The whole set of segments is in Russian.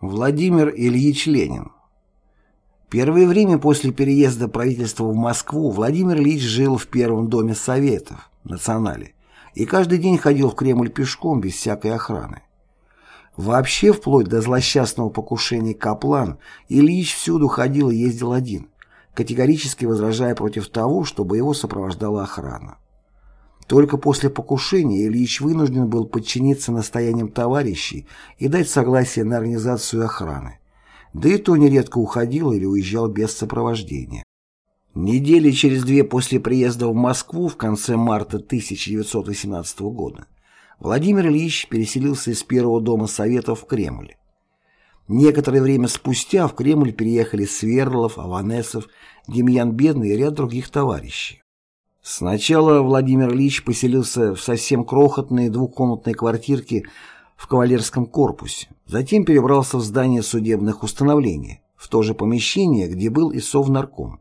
Владимир Ильич Ленин Первое время после переезда правительства в Москву Владимир Ильич жил в Первом доме Советов, Национале, и каждый день ходил в Кремль пешком без всякой охраны. Вообще, вплоть до злосчастного покушения Каплан, Ильич всюду ходил и ездил один, категорически возражая против того, чтобы его сопровождала охрана. Только после покушения Ильич вынужден был подчиниться настояниям товарищей и дать согласие на организацию охраны. Да и то нередко уходил или уезжал без сопровождения. Недели через две после приезда в Москву в конце марта 1918 года Владимир Ильич переселился из Первого дома Советов в Кремль. Некоторое время спустя в Кремль переехали Сверлов, Аванесов, Демьян Бедный и ряд других товарищей. Сначала Владимир Ильич поселился в совсем крохотной двухкомнатной квартирке в кавалерском корпусе, затем перебрался в здание судебных установлений, в то же помещение, где был и совнарком.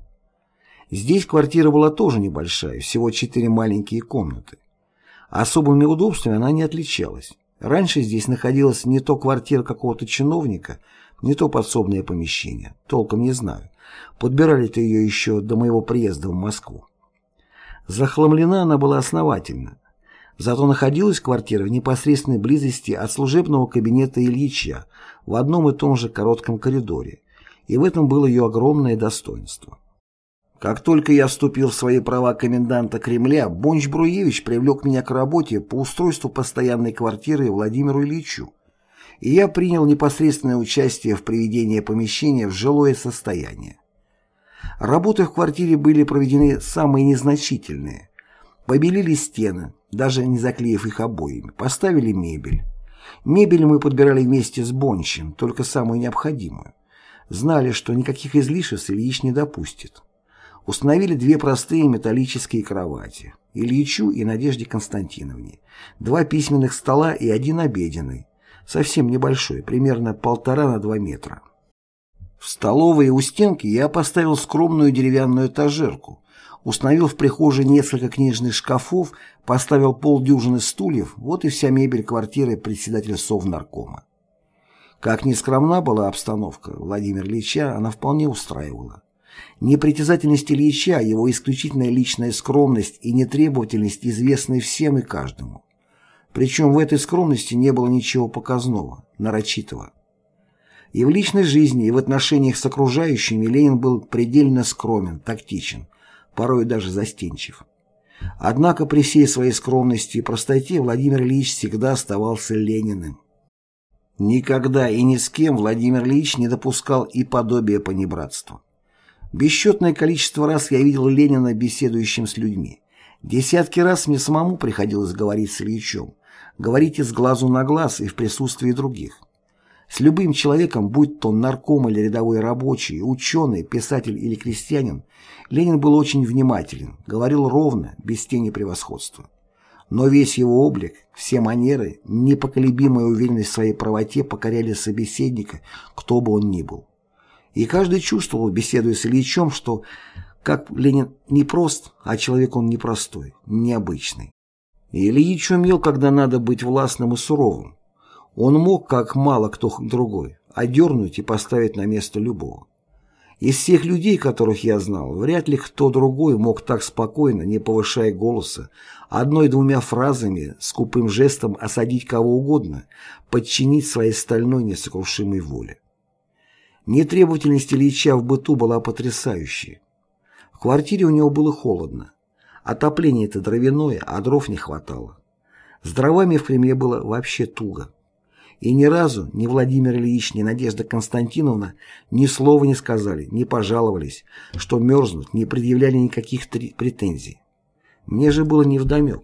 Здесь квартира была тоже небольшая, всего четыре маленькие комнаты. Особыми удобствами она не отличалась. Раньше здесь находилась не то квартира какого-то чиновника, не то подсобное помещение, толком не знаю. Подбирали-то ее еще до моего приезда в Москву. Захламлена она была основательно. Зато находилась квартира в непосредственной близости от служебного кабинета Ильича в одном и том же коротком коридоре, и в этом было ее огромное достоинство. Как только я вступил в свои права коменданта Кремля, Бонч Бруевич привлек меня к работе по устройству постоянной квартиры Владимиру Ильичу, и я принял непосредственное участие в приведении помещения в жилое состояние. Работы в квартире были проведены самые незначительные. Побелили стены, даже не заклеив их обоями, поставили мебель. Мебель мы подбирали вместе с Бончем, только самую необходимую. Знали, что никаких излишеств Ильич не допустит. Установили две простые металлические кровати. Ильичу и Надежде Константиновне. Два письменных стола и один обеденный. Совсем небольшой, примерно полтора на два метра. В столовой у стенки я поставил скромную деревянную этажерку, установил в прихожей несколько книжных шкафов, поставил полдюжины стульев, вот и вся мебель квартиры председателя Совнаркома. Как ни скромна была обстановка Владимира Ильича, она вполне устраивала. Непритязательность Ильича, его исключительная личная скромность и нетребовательность известны всем и каждому. Причем в этой скромности не было ничего показного, нарочитого. И в личной жизни, и в отношениях с окружающими Ленин был предельно скромен, тактичен, порой даже застенчив. Однако при всей своей скромности и простоте Владимир Ильич всегда оставался Лениным. Никогда и ни с кем Владимир Ильич не допускал и подобия понебратства. Бесчетное количество раз я видел Ленина беседующим с людьми. Десятки раз мне самому приходилось говорить с Ильичем, говорить из глазу на глаз и в присутствии других. С любым человеком, будь то нарком или рядовой рабочий, ученый, писатель или крестьянин, Ленин был очень внимателен, говорил ровно, без тени превосходства. Но весь его облик, все манеры, непоколебимая уверенность в своей правоте покоряли собеседника, кто бы он ни был. И каждый чувствовал, беседуя с Ильичем, что как Ленин не прост, а человек он непростой, необычный. И Ильич умел, когда надо быть властным и суровым, он мог, как мало кто другой, одернуть и поставить на место любого. Из всех людей, которых я знал, вряд ли кто другой мог так спокойно, не повышая голоса, одной-двумя фразами, скупым жестом осадить кого угодно, подчинить своей стальной несокрушимой воле. Нетребовательность Ильича в быту была потрясающей. В квартире у него было холодно. Отопление-то дровяное, а дров не хватало. С дровами в Кремле было вообще туго. И ни разу ни Владимир Ильич, ни Надежда Константиновна ни слова не сказали, не пожаловались, что мерзнут, не предъявляли никаких претензий. Мне же было невдомек,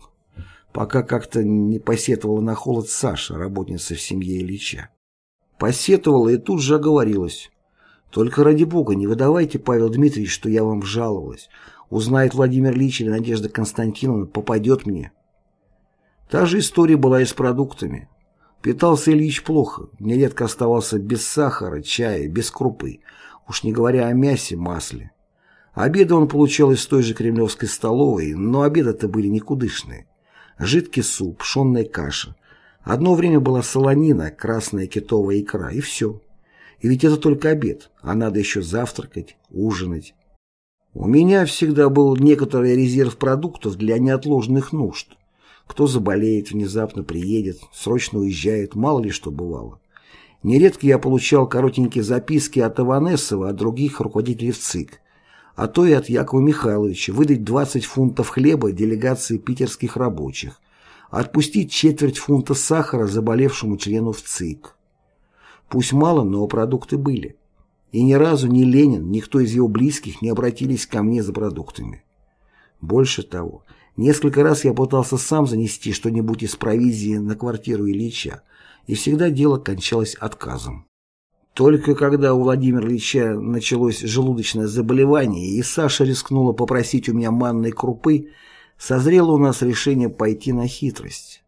пока как-то не посетовала на холод Саша, работница в семье Ильича. Посетовала и тут же оговорилась. «Только ради бога, не выдавайте, Павел Дмитриевич, что я вам жаловалась. Узнает Владимир Ильич или Надежда Константиновна, попадет мне». Та же история была и с продуктами. Питался Ильич плохо, нередко оставался без сахара, чая, без крупы, уж не говоря о мясе, масле. Обеды он получал из той же кремлевской столовой, но обеды-то были никудышные. Жидкий суп, пшенная каша. Одно время была солонина, красная китовая икра, и все. И ведь это только обед, а надо еще завтракать, ужинать. У меня всегда был некоторый резерв продуктов для неотложных нужд. Кто заболеет, внезапно приедет, срочно уезжает, мало ли что бывало. Нередко я получал коротенькие записки от Иванесова, от других руководителей ЦИК, а то и от Якова Михайловича выдать 20 фунтов хлеба делегации питерских рабочих, отпустить четверть фунта сахара заболевшему члену в ЦИК. Пусть мало, но продукты были. И ни разу ни Ленин, никто из его близких не обратились ко мне за продуктами. Больше того, несколько раз я пытался сам занести что-нибудь из провизии на квартиру Ильича, и всегда дело кончалось отказом. Только когда у Владимира Ильича началось желудочное заболевание, и Саша рискнула попросить у меня манной крупы, созрело у нас решение пойти на хитрость.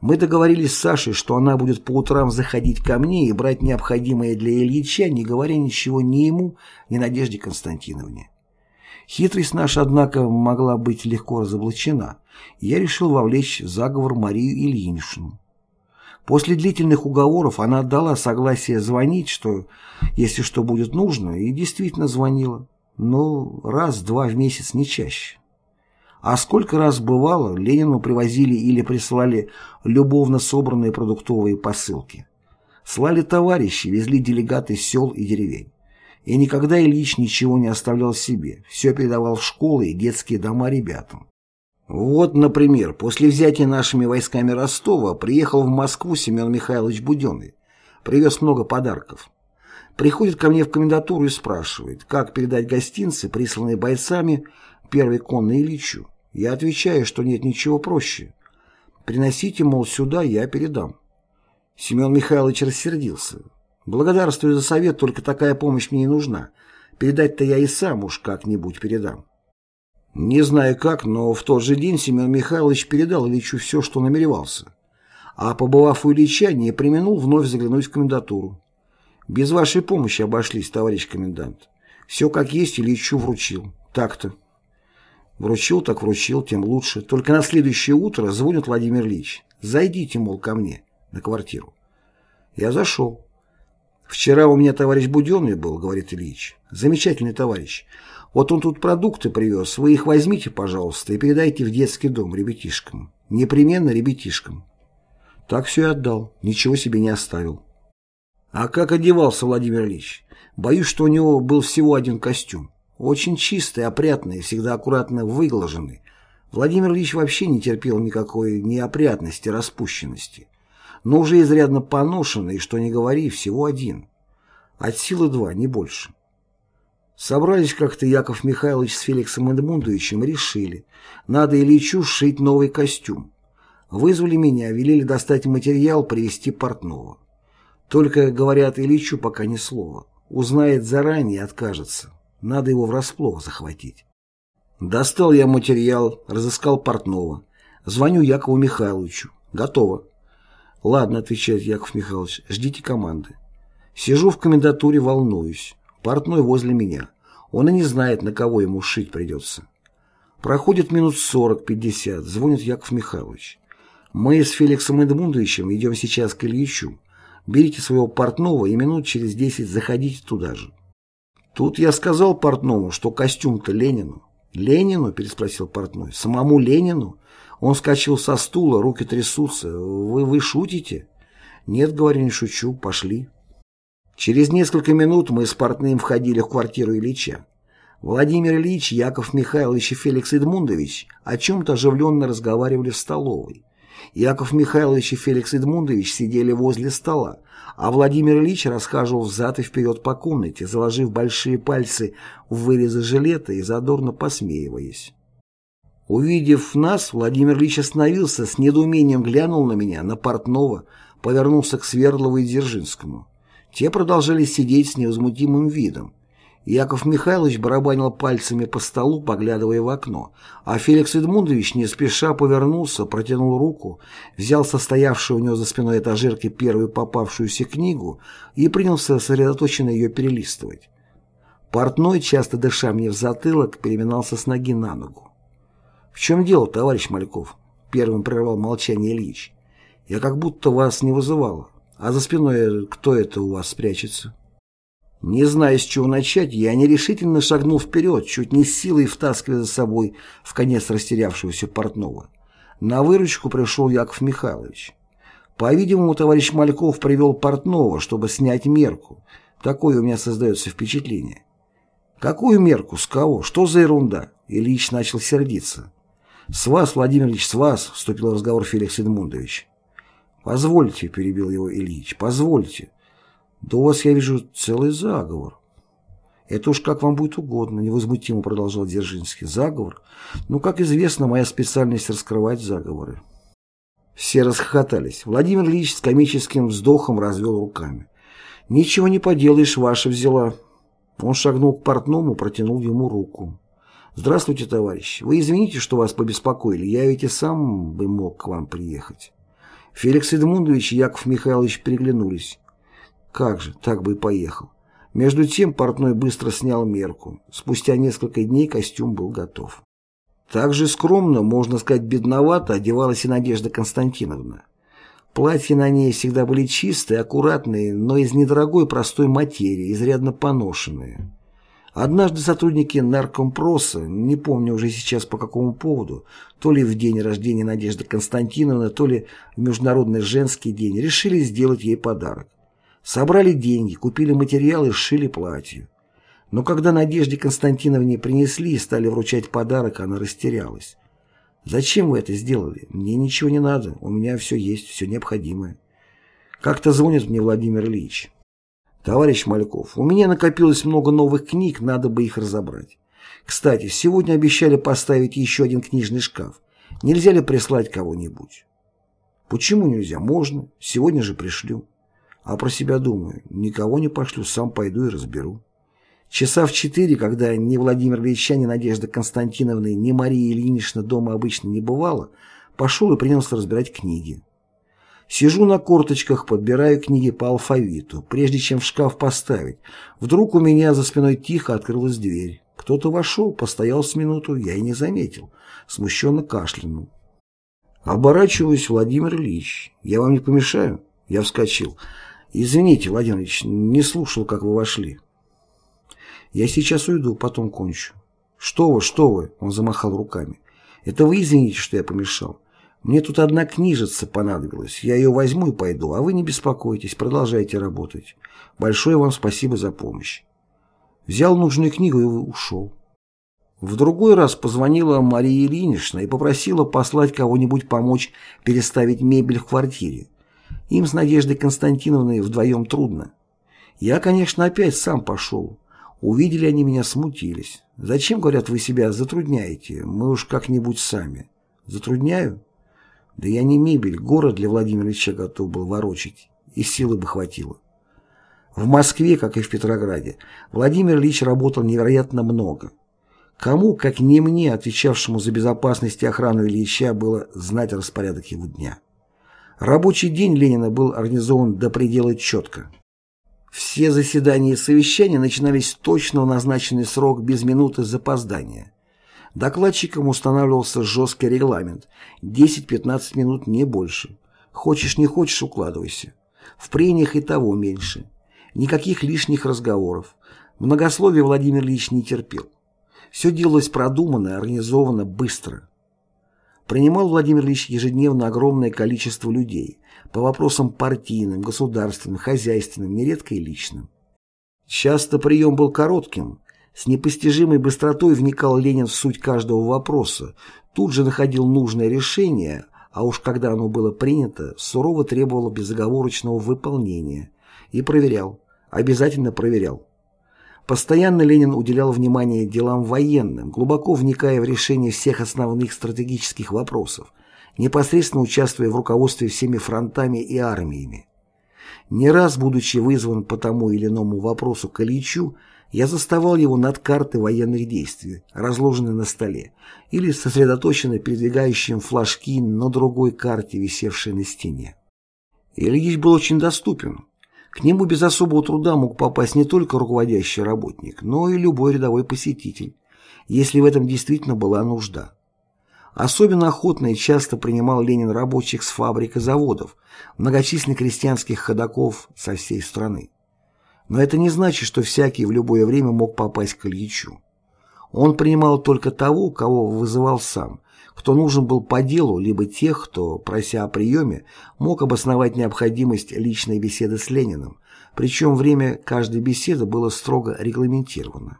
Мы договорились с Сашей, что она будет по утрам заходить ко мне и брать необходимое для Ильича, не говоря ничего ни ему, ни Надежде Константиновне. Хитрость наша, однако, могла быть легко разоблачена, я решил вовлечь в заговор Марию Ильиничну. После длительных уговоров она отдала согласие звонить, что если что будет нужно, и действительно звонила. Но раз-два в месяц не чаще. А сколько раз бывало, Ленину привозили или прислали любовно собранные продуктовые посылки. Слали товарищи, везли делегаты сел и деревень. И никогда Ильич ничего не оставлял себе, все передавал в школы и детские дома ребятам. Вот, например, после взятия нашими войсками Ростова приехал в Москву Семен Михайлович Буденный. Привез много подарков. Приходит ко мне в комендатуру и спрашивает, как передать гостинцы, присланные бойцами первой конной Ильичу. Я отвечаю, что нет ничего проще. Приносите, мол, сюда, я передам. Семен Михайлович рассердился. Благодарствую за совет, только такая помощь мне и нужна. Передать-то я и сам уж как-нибудь передам. Не знаю как, но в тот же день Семен Михайлович передал Ильичу все, что намеревался. А побывав у Ильича, не применул вновь заглянуть в комендатуру. Без вашей помощи обошлись, товарищ комендант. Все как есть Ильичу вручил. Так-то. Вручил, так вручил, тем лучше. Только на следующее утро звонит Владимир Ильич. Зайдите, мол, ко мне на квартиру. Я зашел. Вчера у меня товарищ Буденный был, говорит Ильич. Замечательный товарищ. Вот он тут продукты привез, вы их возьмите, пожалуйста, и передайте в детский дом ребятишкам. Непременно ребятишкам. Так все и отдал, ничего себе не оставил. А как одевался Владимир Ильич? Боюсь, что у него был всего один костюм. Очень чистый, опрятный, всегда аккуратно выглаженный. Владимир Ильич вообще не терпел никакой неопрятности, распущенности. Но уже изрядно поношенный, что не говори, всего один. От силы два, не больше. Собрались как-то Яков Михайлович с Феликсом Эдмундовичем и решили, надо Ильичу сшить новый костюм. Вызвали меня, велели достать материал, привезти портного. Только, говорят, Ильичу пока ни слова. Узнает заранее, откажется. Надо его врасплох захватить. Достал я материал, разыскал портного. Звоню Якову Михайловичу. Готово. Ладно, отвечает Яков Михайлович, ждите команды. Сижу в комендатуре, волнуюсь. Портной возле меня. Он и не знает, на кого ему шить придется. Проходит минут сорок-пятьдесят, звонит Яков Михайлович. Мы с Феликсом Эдмундовичем идем сейчас к Ильичу. Берите своего портного и минут через десять заходите туда же. Тут я сказал портному, что костюм-то Ленину. «Ленину?» – переспросил портной. «Самому Ленину?» Он вскочил со стула, руки трясутся. «Вы, вы шутите?» «Нет, говорю, не шучу. Пошли». Через несколько минут мы с портным входили в квартиру Ильича. Владимир Ильич, Яков Михайлович и Феликс Эдмундович о чем-то оживленно разговаривали в столовой. Яков Михайлович и Феликс Эдмундович сидели возле стола, а Владимир Ильич расхаживал взад и вперед по комнате, заложив большие пальцы в вырезы жилета и задорно посмеиваясь. Увидев нас, Владимир Ильич остановился, с недоумением глянул на меня, на портного, повернулся к Свердлову и Дзержинскому. Те продолжали сидеть с невозмутимым видом. Яков Михайлович барабанил пальцами по столу, поглядывая в окно, а Феликс Эдмундович не спеша повернулся, протянул руку, взял состоявшую у него за спиной этажерки первую попавшуюся книгу и принялся сосредоточенно ее перелистывать. Портной, часто дыша мне в затылок, переминался с ноги на ногу. «В чем дело, товарищ Мальков?» — первым прервал молчание Ильич. «Я как будто вас не вызывала. А за спиной кто это у вас спрячется? Не зная, с чего начать, я нерешительно шагнул вперед, чуть не силой втаскивая за собой в конец растерявшегося портного. На выручку пришел Яков Михайлович. По-видимому, товарищ Мальков привел портного, чтобы снять мерку. Такое у меня создается впечатление. Какую мерку? С кого? Что за ерунда? Ильич начал сердиться. «С вас, Владимир Ильич, с вас!» — вступил в разговор Феликс Эдмундович. «Позвольте», — перебил его Ильич, — «позвольте. Да у вас, я вижу, целый заговор». «Это уж как вам будет угодно», — невозмутимо продолжал Дзержинский. «Заговор? Ну, как известно, моя специальность — раскрывать заговоры». Все расхохотались. Владимир Ильич с комическим вздохом развел руками. «Ничего не поделаешь, ваша взяла». Он шагнул к портному, протянул ему руку. «Здравствуйте, товарищ. Вы извините, что вас побеспокоили. Я ведь и сам бы мог к вам приехать». Феликс Эдмундович и Яков Михайлович переглянулись. Как же, так бы и поехал. Между тем портной быстро снял мерку. Спустя несколько дней костюм был готов. Так же скромно, можно сказать, бедновато одевалась и Надежда Константиновна. Платья на ней всегда были чистые, аккуратные, но из недорогой простой материи, изрядно поношенные. Однажды сотрудники наркомпроса, не помню уже сейчас по какому поводу, то ли в день рождения Надежды Константиновны, то ли в Международный женский день, решили сделать ей подарок. Собрали деньги, купили материалы, сшили платье. Но когда Надежде Константиновне принесли и стали вручать подарок, она растерялась. «Зачем вы это сделали? Мне ничего не надо, у меня все есть, все необходимое». Как-то звонит мне Владимир Ильич. Товарищ Мальков, у меня накопилось много новых книг, надо бы их разобрать. Кстати, сегодня обещали поставить еще один книжный шкаф. Нельзя ли прислать кого-нибудь? Почему нельзя? Можно. Сегодня же пришлю. А про себя думаю, никого не пошлю, сам пойду и разберу. Часа в четыре, когда ни Владимир Ильича, ни Надежда Константиновна, ни Мария Ильинична дома обычно не бывало, пошел и принялся разбирать книги. Сижу на корточках, подбираю книги по алфавиту, прежде чем в шкаф поставить. Вдруг у меня за спиной тихо открылась дверь. Кто-то вошел, постоял с минуту, я и не заметил. Смущенно кашлянул. Оборачиваюсь, Владимир Ильич. Я вам не помешаю? Я вскочил. Извините, Владимир Ильич, не слушал, как вы вошли. Я сейчас уйду, потом кончу. Что вы, что вы? Он замахал руками. Это вы извините, что я помешал. Мне тут одна книжица понадобилась. Я ее возьму и пойду, а вы не беспокойтесь, продолжайте работать. Большое вам спасибо за помощь. Взял нужную книгу и ушел. В другой раз позвонила Мария Ильинична и попросила послать кого-нибудь помочь переставить мебель в квартире. Им с Надеждой Константиновной вдвоем трудно. Я, конечно, опять сам пошел. Увидели они меня, смутились. Зачем, говорят, вы себя затрудняете? Мы уж как-нибудь сами. Затрудняю? Да я не мебель, город для Владимира Ильича готов был ворочить, и силы бы хватило. В Москве, как и в Петрограде, Владимир Ильич работал невероятно много. Кому, как не мне, отвечавшему за безопасность и охрану Ильича, было знать распорядок его дня. Рабочий день Ленина был организован до предела четко. Все заседания и совещания начинались точно в назначенный срок без минуты запоздания. Докладчикам устанавливался жесткий регламент – 10-15 минут, не больше. Хочешь, не хочешь – укладывайся. В прениях и того меньше. Никаких лишних разговоров. Многословие Владимир Ильич не терпел. Все делалось продуманно, организовано, быстро. Принимал Владимир Ильич ежедневно огромное количество людей по вопросам партийным, государственным, хозяйственным, нередко и личным. Часто прием был коротким, с непостижимой быстротой вникал Ленин в суть каждого вопроса, тут же находил нужное решение, а уж когда оно было принято, сурово требовало безоговорочного выполнения. И проверял, обязательно проверял. Постоянно Ленин уделял внимание делам военным, глубоко вникая в решение всех основных стратегических вопросов, непосредственно участвуя в руководстве всеми фронтами и армиями. Не раз, будучи вызван по тому или иному вопросу к Ильичу, я заставал его над картой военных действий, разложенной на столе, или сосредоточенно передвигающим флажки на другой карте, висевшей на стене. Ильич был очень доступен. К нему без особого труда мог попасть не только руководящий работник, но и любой рядовой посетитель, если в этом действительно была нужда. Особенно охотно и часто принимал Ленин рабочих с фабрик и заводов, многочисленных крестьянских ходаков со всей страны. Но это не значит, что всякий в любое время мог попасть к Ильичу. Он принимал только того, кого вызывал сам, кто нужен был по делу, либо тех, кто, прося о приеме, мог обосновать необходимость личной беседы с Лениным, причем время каждой беседы было строго регламентировано.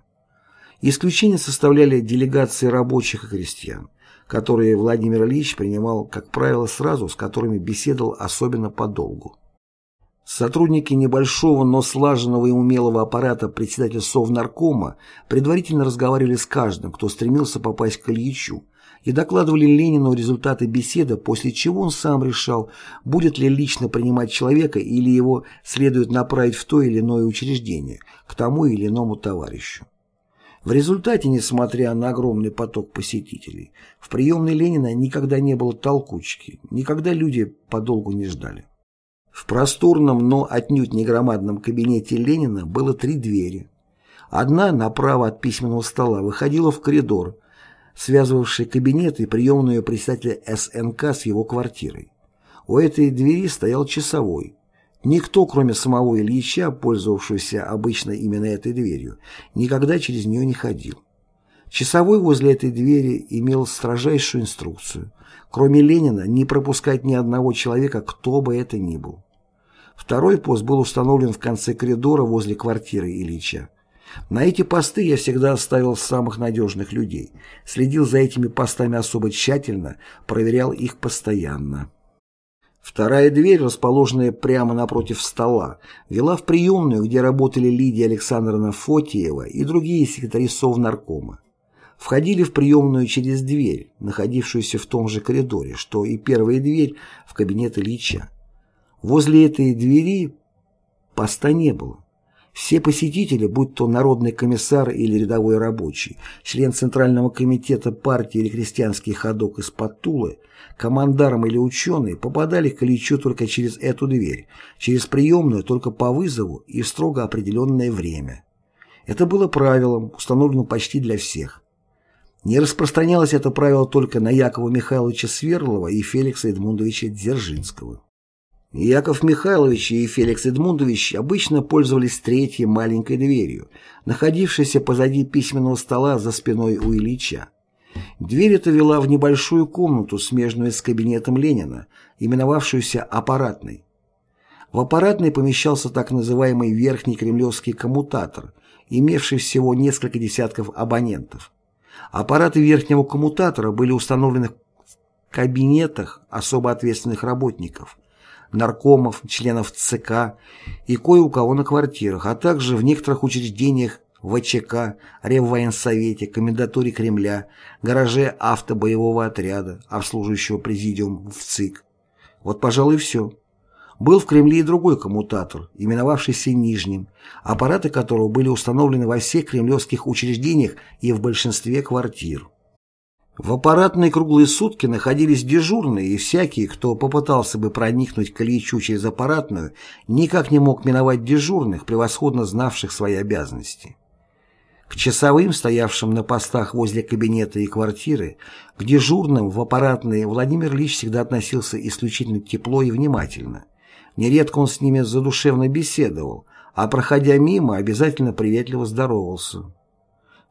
Исключение составляли делегации рабочих и крестьян, которые Владимир Ильич принимал, как правило, сразу, с которыми беседовал особенно подолгу. Сотрудники небольшого, но слаженного и умелого аппарата председателя Совнаркома предварительно разговаривали с каждым, кто стремился попасть к Ильичу, и докладывали Ленину результаты беседы, после чего он сам решал, будет ли лично принимать человека или его следует направить в то или иное учреждение, к тому или иному товарищу. В результате, несмотря на огромный поток посетителей, в приемной Ленина никогда не было толкучки, никогда люди подолгу не ждали. В просторном, но отнюдь не громадном кабинете Ленина было три двери. Одна направо от письменного стола выходила в коридор, связывавший кабинет и приемную председателя СНК с его квартирой. У этой двери стоял часовой. Никто, кроме самого Ильича, пользовавшегося обычно именно этой дверью, никогда через нее не ходил. Часовой возле этой двери имел строжайшую инструкцию. Кроме Ленина, не пропускать ни одного человека, кто бы это ни был. Второй пост был установлен в конце коридора возле квартиры Ильича. На эти посты я всегда ставил самых надежных людей, следил за этими постами особо тщательно, проверял их постоянно. Вторая дверь, расположенная прямо напротив стола, вела в приемную, где работали Лидия Александровна Фотиева и другие секретари Совнаркома. Входили в приемную через дверь, находившуюся в том же коридоре, что и первая дверь в кабинет Ильича. Возле этой двери поста не было. Все посетители, будь то народный комиссар или рядовой рабочий, член Центрального комитета партии или крестьянский ходок из-под Тулы, командарм или ученый, попадали к Ильичу только через эту дверь, через приемную только по вызову и в строго определенное время. Это было правилом, установленным почти для всех. Не распространялось это правило только на Якова Михайловича Сверлова и Феликса Эдмундовича Дзержинского. Яков Михайлович и Феликс Эдмундович обычно пользовались третьей маленькой дверью, находившейся позади письменного стола за спиной у Ильича. Дверь эта вела в небольшую комнату, смежную с кабинетом Ленина, именовавшуюся аппаратной. В аппаратной помещался так называемый верхний кремлевский коммутатор, имевший всего несколько десятков абонентов. Аппараты верхнего коммутатора были установлены в кабинетах особо ответственных работников – наркомов, членов ЦК и кое у кого на квартирах, а также в некоторых учреждениях ВЧК, Реввоенсовете, Комендатуре Кремля, гараже автобоевого отряда, обслуживающего президиум в ЦИК. Вот, пожалуй, все. Был в Кремле и другой коммутатор, именовавшийся Нижним, аппараты которого были установлены во всех кремлевских учреждениях и в большинстве квартир. В аппаратные круглые сутки находились дежурные, и всякий, кто попытался бы проникнуть к Ильичу через аппаратную, никак не мог миновать дежурных, превосходно знавших свои обязанности. К часовым, стоявшим на постах возле кабинета и квартиры, к дежурным в аппаратной Владимир Ильич всегда относился исключительно тепло и внимательно. Нередко он с ними задушевно беседовал, а проходя мимо, обязательно приветливо здоровался.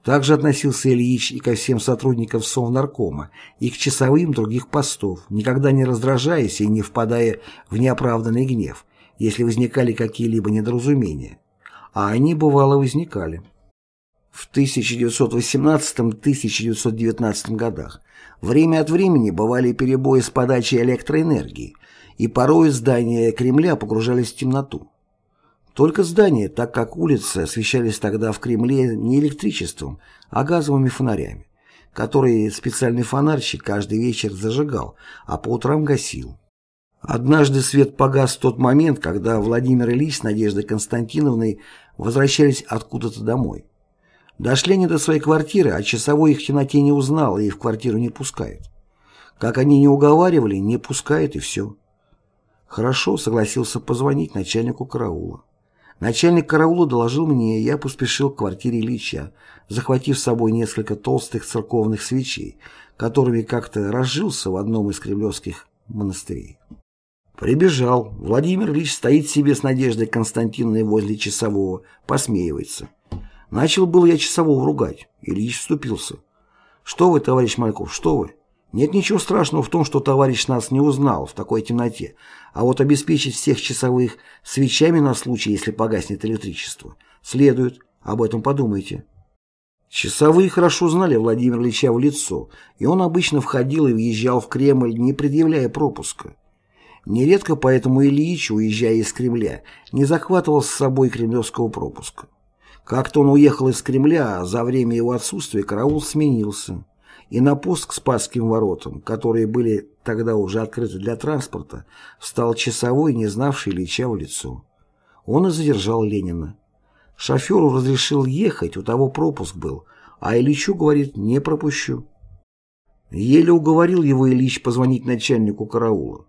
Также относился Ильич и ко всем сотрудникам Совнаркома, и к часовым других постов, никогда не раздражаясь и не впадая в неоправданный гнев, если возникали какие-либо недоразумения. А они, бывало, возникали. В 1918-1919 годах время от времени бывали перебои с подачей электроэнергии, и порой здания Кремля погружались в темноту. Только здания, так как улицы освещались тогда в Кремле не электричеством, а газовыми фонарями, которые специальный фонарщик каждый вечер зажигал, а по утрам гасил. Однажды свет погас в тот момент, когда Владимир Ильич с Надеждой Константиновной возвращались откуда-то домой. Дошли они до своей квартиры, а часовой их в темноте не узнал и в квартиру не пускает. Как они не уговаривали, не пускает и все. Хорошо, согласился позвонить начальнику караула. Начальник караула доложил мне, и я поспешил к квартире Ильича, захватив с собой несколько толстых церковных свечей, которыми как-то разжился в одном из кремлевских монастырей. Прибежал. Владимир Ильич стоит себе с Надеждой Константиновной возле часового, посмеивается. Начал был я часового ругать. Ильич вступился. «Что вы, товарищ Мальков, что вы? Нет ничего страшного в том, что товарищ нас не узнал в такой темноте, а вот обеспечить всех часовых свечами на случай, если погаснет электричество, следует. Об этом подумайте». Часовые хорошо знали Владимира Ильича в лицо, и он обычно входил и въезжал в Кремль, не предъявляя пропуска. Нередко поэтому Ильич, уезжая из Кремля, не захватывал с собой кремлевского пропуска. Как-то он уехал из Кремля, а за время его отсутствия караул сменился. И на пост к Спасским воротам, которые были тогда уже открыты для транспорта, встал часовой, не знавший Ильича в лицо. Он и задержал Ленина. Шоферу разрешил ехать, у того пропуск был, а Ильичу, говорит, не пропущу. Еле уговорил его Ильич позвонить начальнику караула.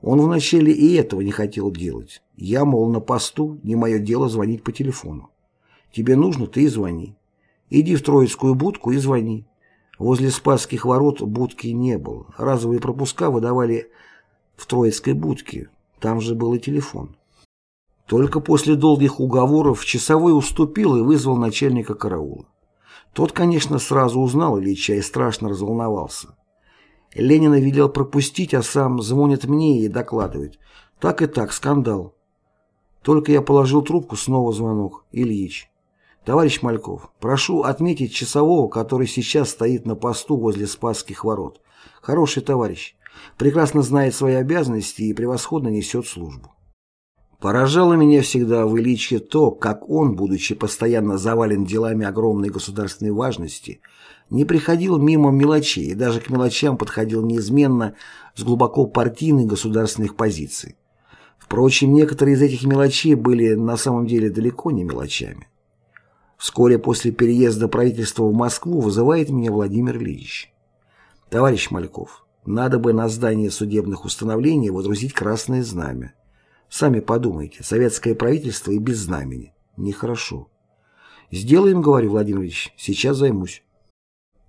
Он вначале и этого не хотел делать. Я, мол, на посту, не мое дело звонить по телефону. Тебе нужно, ты и звони. Иди в Троицкую будку и звони. Возле Спасских ворот будки не было. Разовые пропуска выдавали в Троицкой будке. Там же был и телефон. Только после долгих уговоров часовой уступил и вызвал начальника караула. Тот, конечно, сразу узнал Ильича и страшно разволновался. Ленина велел пропустить, а сам звонит мне и докладывает. Так и так, скандал. Только я положил трубку, снова звонок. Ильич. Товарищ Мальков, прошу отметить часового, который сейчас стоит на посту возле Спасских ворот. Хороший товарищ. Прекрасно знает свои обязанности и превосходно несет службу. Поражало меня всегда в Ильиче то, как он, будучи постоянно завален делами огромной государственной важности, не приходил мимо мелочей и даже к мелочам подходил неизменно с глубоко партийных государственных позиций. Впрочем, некоторые из этих мелочей были на самом деле далеко не мелочами. Вскоре после переезда правительства в Москву вызывает меня Владимир Ильич. «Товарищ Мальков, надо бы на здание судебных установлений водрузить красное знамя. Сами подумайте, советское правительство и без знамени. Нехорошо. Сделаем, говорю, Владимир Ильич, сейчас займусь.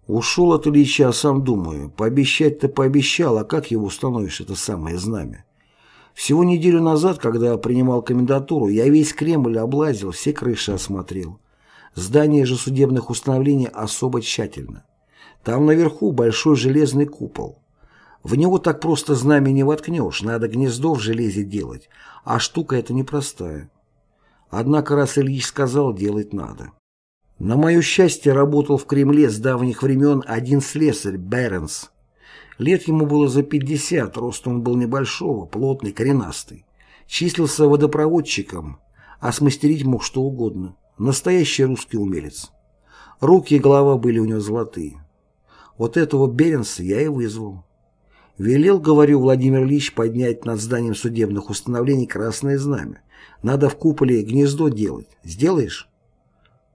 Ушел от Ильича, а сам думаю, пообещать-то пообещал, а как его установишь, это самое знамя? Всего неделю назад, когда принимал комендатуру, я весь Кремль облазил, все крыши осмотрел. Здание же судебных установлений особо тщательно. Там наверху большой железный купол. В него так просто знамя не воткнешь, надо гнездо в железе делать, а штука эта непростая. Однако раз Ильич сказал, делать надо. На мое счастье, работал в Кремле с давних времен один слесарь, Беренс. Лет ему было за 50, рост он был небольшого, плотный, коренастый. Числился водопроводчиком, а смастерить мог что угодно. Настоящий русский умелец. Руки и голова были у него золотые. Вот этого Беренса я и вызвал. Велел, говорю, Владимир Ильич поднять над зданием судебных установлений красное знамя. Надо в куполе гнездо делать. Сделаешь?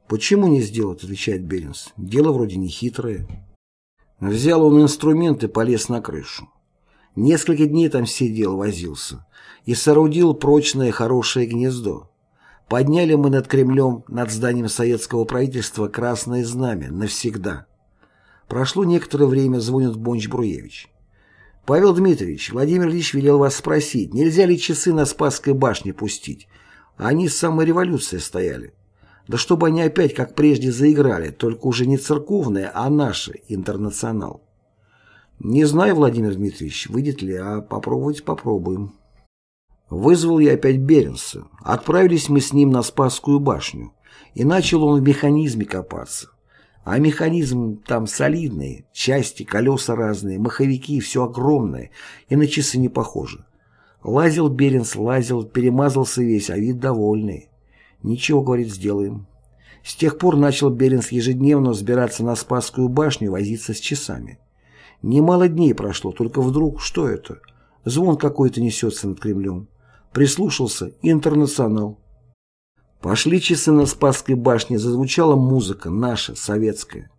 Почему не сделать, отвечает Беренс. Дело вроде не хитрое. Взял он инструмент и полез на крышу. Несколько дней там сидел, возился. И соорудил прочное хорошее гнездо. Подняли мы над Кремлем, над зданием советского правительства, красное знамя навсегда. Прошло некоторое время, звонит Бонч Бруевич. «Павел Дмитриевич, Владимир Ильич велел вас спросить, нельзя ли часы на Спасской башне пустить? Они с самой революции стояли. Да чтобы они опять, как прежде, заиграли, только уже не церковные, а наши, интернационал». «Не знаю, Владимир Дмитриевич, выйдет ли, а попробовать попробуем». Вызвал я опять Беренса. Отправились мы с ним на Спасскую башню. И начал он в механизме копаться. А механизм там солидный, части, колеса разные, маховики, все огромное, и на часы не похоже. Лазил Беренс, лазил, перемазался весь, а вид довольный. Ничего, говорит, сделаем. С тех пор начал Беренс ежедневно взбираться на Спасскую башню возиться с часами. Немало дней прошло, только вдруг, что это? Звон какой-то несется над Кремлем. Прислушался, интернационал. Пошли часы на Спасской башне, зазвучала музыка, наша, советская.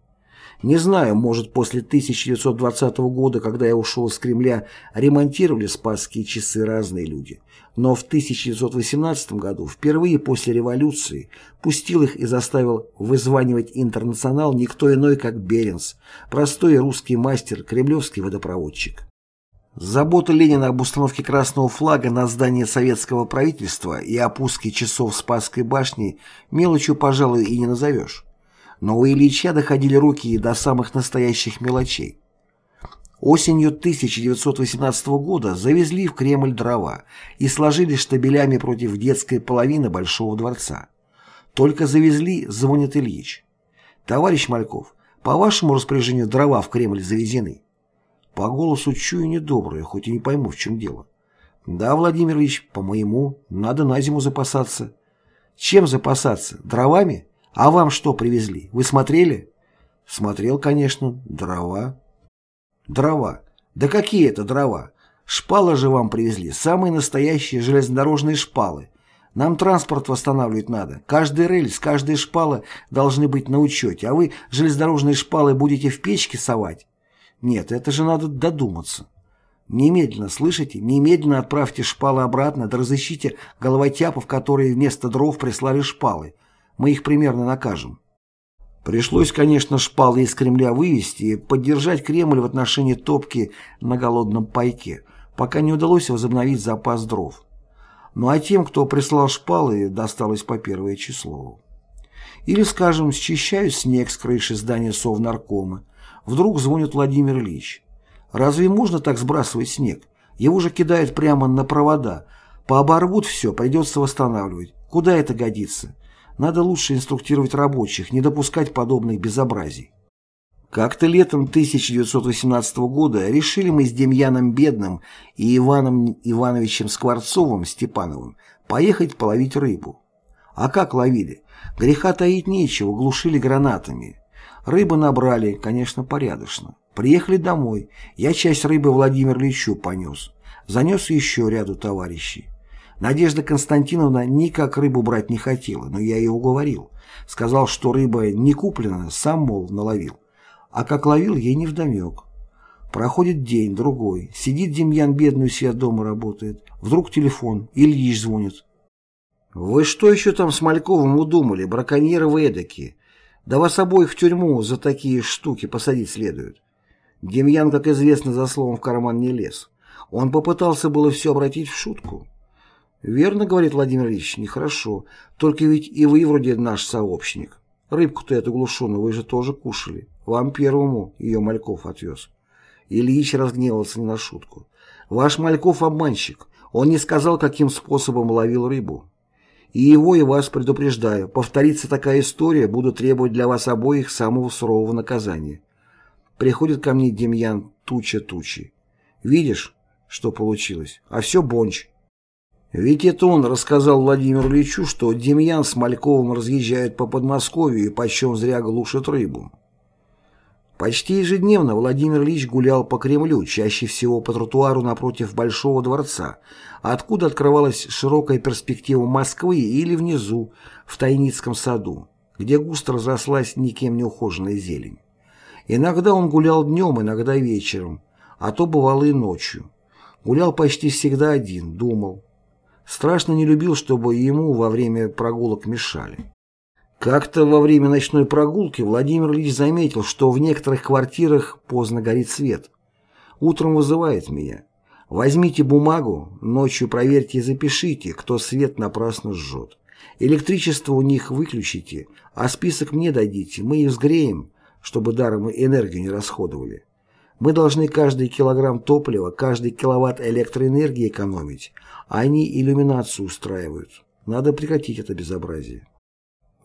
Не знаю, может, после 1920 года, когда я ушел из Кремля, ремонтировали Спасские часы разные люди. Но в 1918 году, впервые после революции, пустил их и заставил вызванивать интернационал никто иной, как Беренс, простой русский мастер, кремлевский водопроводчик. Забота Ленина об установке красного флага на здании советского правительства и опуске часов Спасской башни мелочью, пожалуй, и не назовешь. Но у Ильича доходили руки до самых настоящих мелочей. Осенью 1918 года завезли в Кремль дрова и сложили штабелями против детской половины Большого дворца. Только завезли, звонит Ильич. «Товарищ Мальков, по вашему распоряжению дрова в Кремль завезены». По голосу чую недоброе, хоть и не пойму, в чем дело. Да, Владимир Ильич, по-моему, надо на зиму запасаться. Чем запасаться? Дровами? А вам что привезли? Вы смотрели? Смотрел, конечно. Дрова. Дрова. Да какие это дрова? Шпалы же вам привезли. Самые настоящие железнодорожные шпалы. Нам транспорт восстанавливать надо. Каждый рельс, каждая шпала должны быть на учете. А вы железнодорожные шпалы будете в печке совать? Нет, это же надо додуматься. Немедленно, слышите, немедленно отправьте шпалы обратно, да разыщите головотяпов, которые вместо дров прислали шпалы. Мы их примерно накажем. Пришлось, конечно, шпалы из Кремля вывести и поддержать Кремль в отношении топки на голодном пайке, пока не удалось возобновить запас дров. Ну а тем, кто прислал шпалы, досталось по первое число. Или, скажем, счищают снег с крыши здания Совнаркома, Вдруг звонит Владимир Ильич. Разве можно так сбрасывать снег? Его же кидают прямо на провода. Пооборвут все, придется восстанавливать. Куда это годится? Надо лучше инструктировать рабочих, не допускать подобных безобразий. Как-то летом 1918 года решили мы с Демьяном Бедным и Иваном Ивановичем Скворцовым Степановым поехать половить рыбу. А как ловили? Греха таить нечего, глушили гранатами. Рыбы набрали, конечно, порядочно. Приехали домой. Я часть рыбы Владимир Ильичу понес. Занес еще ряду товарищей. Надежда Константиновна никак рыбу брать не хотела, но я ее уговорил. Сказал, что рыба не куплена, сам, мол, наловил. А как ловил, ей невдомек. Проходит день, другой. Сидит Демьян бедный у себя дома работает. Вдруг телефон. Ильич звонит. «Вы что еще там с Мальковым удумали, браконьеры вы эдакие? Да вас обоих в тюрьму за такие штуки посадить следует. Демьян, как известно, за словом в карман не лез. Он попытался было все обратить в шутку. «Верно, — говорит Владимир Ильич, — нехорошо. Только ведь и вы вроде наш сообщник. Рыбку-то эту глушеную вы же тоже кушали. Вам первому ее Мальков отвез». Ильич разгневался не на шутку. «Ваш Мальков обманщик. Он не сказал, каким способом ловил рыбу. И его, и вас предупреждаю, повторится такая история, буду требовать для вас обоих самого сурового наказания. Приходит ко мне Демьян туча тучи. Видишь, что получилось? А все бонч. Ведь это он рассказал Владимиру Ильичу, что Демьян с Мальковым разъезжают по Подмосковью и почем зря глушат рыбу. Почти ежедневно Владимир Ильич гулял по Кремлю, чаще всего по тротуару напротив Большого дворца, откуда открывалась широкая перспектива Москвы или внизу, в Тайницком саду, где густо разрослась никем не ухоженная зелень. Иногда он гулял днем, иногда вечером, а то бывало и ночью. Гулял почти всегда один, думал. Страшно не любил, чтобы ему во время прогулок мешали. Как-то во время ночной прогулки Владимир Ильич заметил, что в некоторых квартирах поздно горит свет. Утром вызывает меня. Возьмите бумагу, ночью проверьте и запишите, кто свет напрасно жжет. Электричество у них выключите, а список мне дадите, мы их сгреем, чтобы даром энергию не расходовали. Мы должны каждый килограмм топлива, каждый киловатт электроэнергии экономить, а они иллюминацию устраивают. Надо прекратить это безобразие.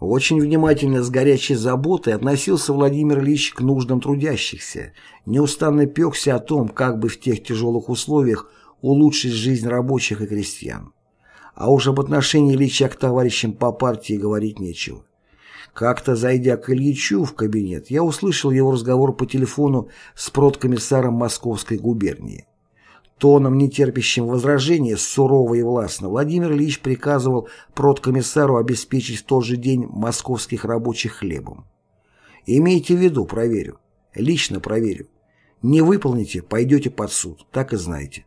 Очень внимательно, с горячей заботой относился Владимир Ильич к нуждам трудящихся, неустанно пекся о том, как бы в тех тяжелых условиях улучшить жизнь рабочих и крестьян. А уж об отношении Ильича к товарищам по партии говорить нечего. Как-то, зайдя к Ильичу в кабинет, я услышал его разговор по телефону с продкомиссаром Московской губернии. Тоном, нетерпящим возражения, сурово и властно, Владимир Ильич приказывал продкомиссару обеспечить в тот же день московских рабочих хлебом. Имейте в виду, проверю. Лично проверю. Не выполните, пойдете под суд, так и знаете.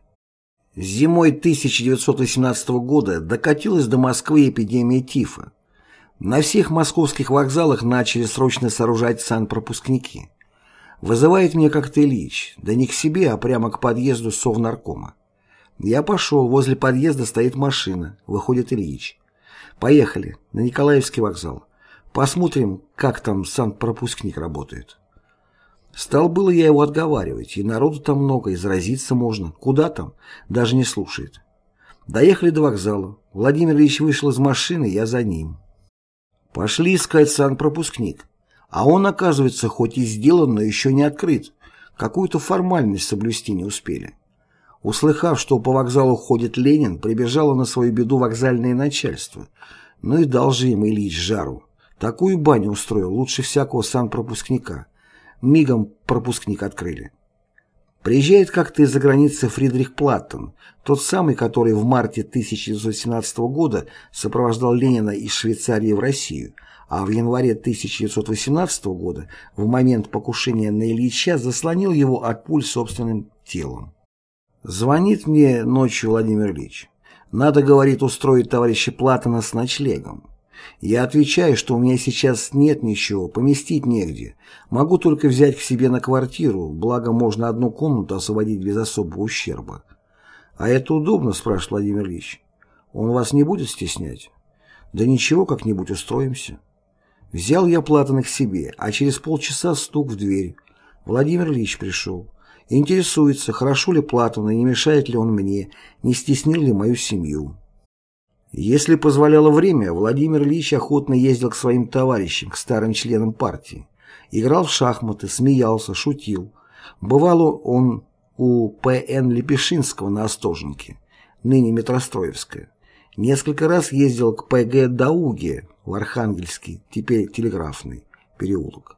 Зимой 1918 года докатилась до Москвы эпидемия тифа. На всех московских вокзалах начали срочно сооружать санпропускники. Вызывает меня как-то Ильич, да не к себе, а прямо к подъезду Совнаркома. Я пошел, возле подъезда стоит машина, выходит Ильич. Поехали, на Николаевский вокзал. Посмотрим, как там санпропускник работает. Стал было я его отговаривать, и народу там много, и заразиться можно. Куда там? Даже не слушает. Доехали до вокзала. Владимир Ильич вышел из машины, я за ним. Пошли искать санпропускник. А он, оказывается, хоть и сделан, но еще не открыт. Какую-то формальность соблюсти не успели. Услыхав, что по вокзалу ходит Ленин, прибежало на свою беду вокзальное начальство. Ну и дал же им Ильич жару. Такую баню устроил, лучше всякого санпропускника. Мигом пропускник открыли. Приезжает как-то из-за границы Фридрих Платтон, тот самый, который в марте 1917 года сопровождал Ленина из Швейцарии в Россию, а в январе 1918 года, в момент покушения на Ильича, заслонил его от пуль собственным телом. Звонит мне ночью Владимир Ильич. Надо, говорит, устроить товарища Платона с ночлегом. Я отвечаю, что у меня сейчас нет ничего, поместить негде. Могу только взять к себе на квартиру, благо можно одну комнату освободить без особого ущерба. А это удобно, спрашивает Владимир Ильич. Он вас не будет стеснять? Да ничего, как-нибудь устроимся. Взял я Платона к себе, а через полчаса стук в дверь. Владимир Ильич пришел. Интересуется, хорошо ли Платона, не мешает ли он мне, не стеснил ли мою семью. Если позволяло время, Владимир Ильич охотно ездил к своим товарищам, к старым членам партии. Играл в шахматы, смеялся, шутил. Бывало он у П.Н. Лепешинского на Остоженке, ныне Метростроевская. Несколько раз ездил к П.Г. Дауге в Архангельский, теперь Телеграфный, переулок.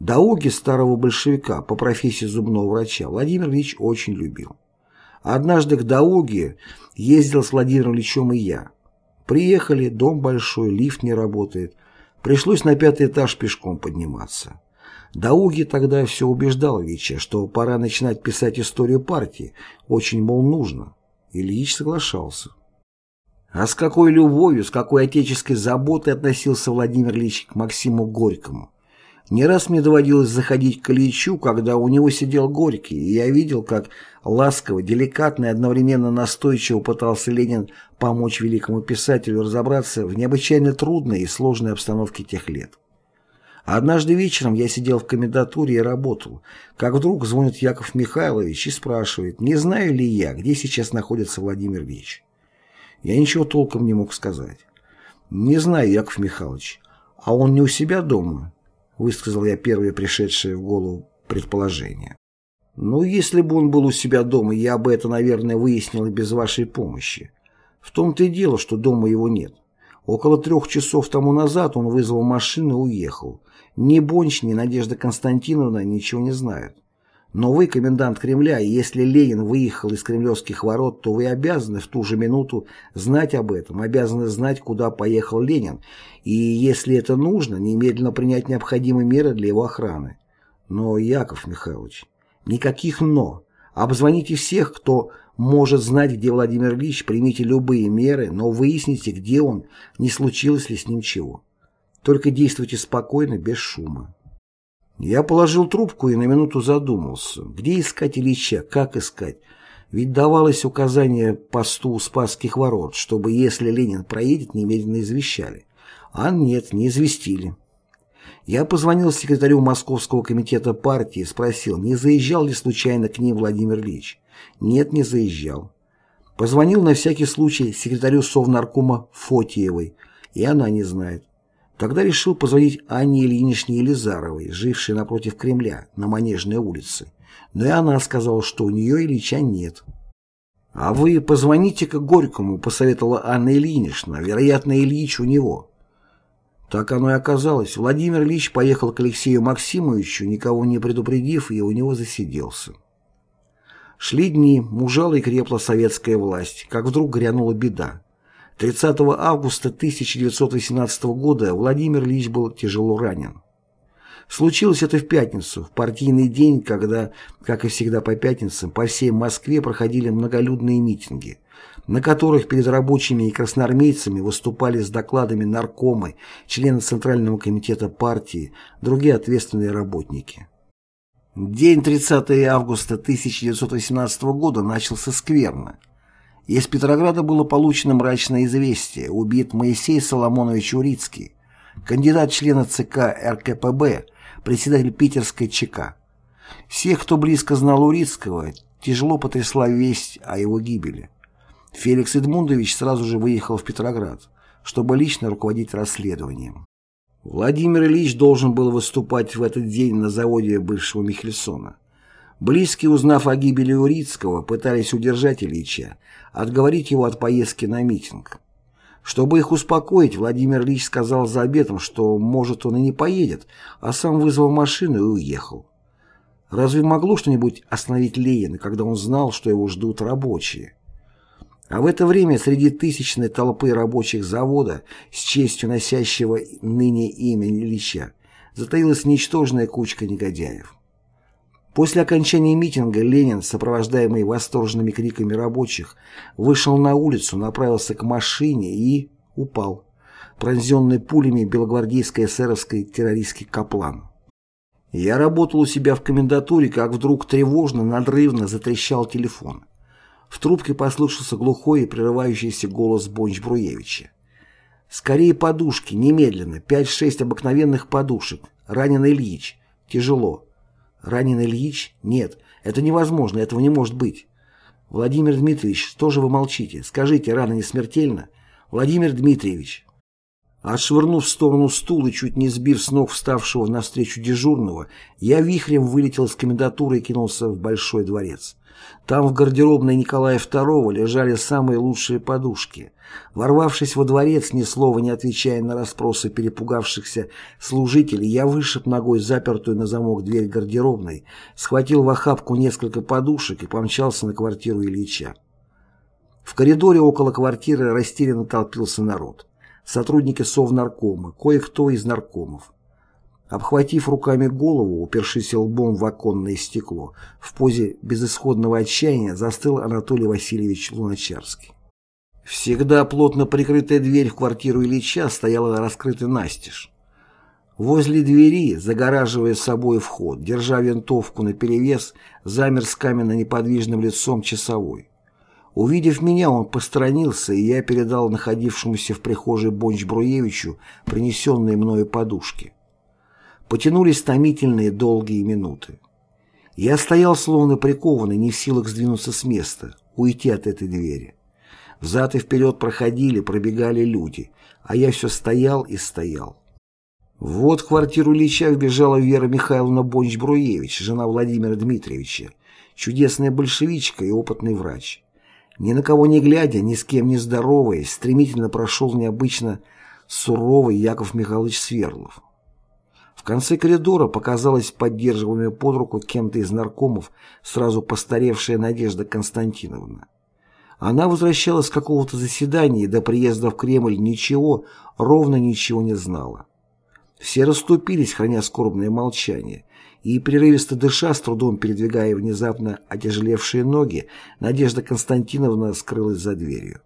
Дауге, старого большевика, по профессии зубного врача, Владимир Ильич очень любил. Однажды к Дауге ездил с Владимиром Ильичем и я. Приехали, дом большой, лифт не работает. Пришлось на пятый этаж пешком подниматься. Дауги тогда все убеждал Ильича, что пора начинать писать историю партии, очень, мол, нужно. Ильич соглашался. А с какой любовью, с какой отеческой заботой относился Владимир Ильич к Максиму Горькому. Не раз мне доводилось заходить к Ильичу, когда у него сидел Горький, и я видел, как ласково, деликатно и одновременно настойчиво пытался Ленин помочь великому писателю разобраться в необычайно трудной и сложной обстановке тех лет. Однажды вечером я сидел в комендатуре и работал, как вдруг звонит Яков Михайлович и спрашивает, не знаю ли я, где сейчас находится Владимир Ильич. Я ничего толком не мог сказать. «Не знаю, Яков Михайлович. А он не у себя дома?» высказал я первое пришедшее в голову предположение. Ну, если бы он был у себя дома, я бы это, наверное, выяснил и без вашей помощи. В том-то и дело, что дома его нет. Около трех часов тому назад он вызвал машину и уехал. Ни Бонч, ни Надежда Константиновна ничего не знают. Но вы комендант Кремля, и если Ленин выехал из кремлевских ворот, то вы обязаны в ту же минуту знать об этом, обязаны знать, куда поехал Ленин, и, если это нужно, немедленно принять необходимые меры для его охраны. Но, Яков Михайлович, никаких «но». Обзвоните всех, кто может знать, где Владимир Ильич, примите любые меры, но выясните, где он, не случилось ли с ним чего. Только действуйте спокойно, без шума. Я положил трубку и на минуту задумался, где искать Ильича, как искать. Ведь давалось указание посту у Спасских ворот, чтобы, если Ленин проедет, немедленно извещали. А нет, не известили. Я позвонил секретарю Московского комитета партии, спросил, не заезжал ли случайно к ним Владимир Ильич. Нет, не заезжал. Позвонил на всякий случай секретарю Совнаркома Фотиевой, и она не знает. Тогда решил позвонить Анне Ильиничне Елизаровой, жившей напротив Кремля, на Манежной улице. Но и она сказала, что у нее Ильича нет. «А вы позвоните-ка Горькому», — посоветовала Анна Ильинична. «Вероятно, Ильич у него». Так оно и оказалось. Владимир Ильич поехал к Алексею Максимовичу, никого не предупредив, и у него засиделся. Шли дни, мужала и крепла советская власть, как вдруг грянула беда. 30 августа 1918 года Владимир Ильич был тяжело ранен. Случилось это в пятницу, в партийный день, когда, как и всегда по пятницам, по всей Москве проходили многолюдные митинги, на которых перед рабочими и красноармейцами выступали с докладами наркомы, члены Центрального комитета партии, другие ответственные работники. День 30 августа 1918 года начался скверно. Из Петрограда было получено мрачное известие. Убит Моисей Соломонович Урицкий, кандидат члена ЦК РКПБ, председатель питерской ЧК. Всех, кто близко знал Урицкого, тяжело потрясла весть о его гибели. Феликс Эдмундович сразу же выехал в Петроград, чтобы лично руководить расследованием. Владимир Ильич должен был выступать в этот день на заводе бывшего Михельсона. Близкие, узнав о гибели Урицкого, пытались удержать Ильича, отговорить его от поездки на митинг. Чтобы их успокоить, Владимир Ильич сказал за обедом, что, может, он и не поедет, а сам вызвал машину и уехал. Разве могло что-нибудь остановить Ленина, когда он знал, что его ждут рабочие? А в это время среди тысячной толпы рабочих завода, с честью носящего ныне имя Ильича, затаилась ничтожная кучка негодяев. После окончания митинга Ленин, сопровождаемый восторженными криками рабочих, вышел на улицу, направился к машине и упал, пронзенный пулями белогвардейской эсеровской террористский Каплан. Я работал у себя в комендатуре, как вдруг тревожно, надрывно затрещал телефон. В трубке послышался глухой и прерывающийся голос Бонч-Бруевича. «Скорее подушки, немедленно, пять-шесть обыкновенных подушек. Ранен Ильич. Тяжело. Ранен Ильич? Нет, это невозможно, этого не может быть. Владимир Дмитриевич, что же вы молчите? Скажите, рана не смертельна? Владимир Дмитриевич». Отшвырнув в сторону стул и чуть не сбив с ног вставшего навстречу дежурного, я вихрем вылетел с комендатуры и кинулся в Большой дворец. Там в гардеробной Николая II лежали самые лучшие подушки. Ворвавшись во дворец, ни слова не отвечая на расспросы перепугавшихся служителей, я вышиб ногой запертую на замок дверь гардеробной, схватил в охапку несколько подушек и помчался на квартиру Ильича. В коридоре около квартиры растерянно толпился народ сотрудники Совнаркома, кое-кто из наркомов. Обхватив руками голову, упершись лбом в оконное стекло, в позе безысходного отчаяния застыл Анатолий Васильевич Луначарский. Всегда плотно прикрытая дверь в квартиру Ильича стояла раскрытой настежь. Возле двери, загораживая собой вход, держа винтовку наперевес, замер с каменно-неподвижным лицом часовой. Увидев меня, он посторонился, и я передал находившемуся в прихожей Бонч-Бруевичу принесенные мною подушки. Потянулись томительные долгие минуты. Я стоял словно прикованный, не в силах сдвинуться с места, уйти от этой двери. Взад и вперед проходили, пробегали люди, а я все стоял и стоял. Вот в квартиру Ильича вбежала Вера Михайловна Бонч-Бруевич, жена Владимира Дмитриевича, чудесная большевичка и опытный врач. Ни на кого не глядя, ни с кем не здороваясь, стремительно прошел необычно суровый Яков Михайлович Сверлов. В конце коридора показалась поддерживаемая под руку кем-то из наркомов сразу постаревшая Надежда Константиновна. Она возвращалась с какого-то заседания и до приезда в Кремль ничего, ровно ничего не знала. Все расступились, храня скорбное молчание, и, прерывисто дыша, с трудом передвигая внезапно отяжелевшие ноги, Надежда Константиновна скрылась за дверью.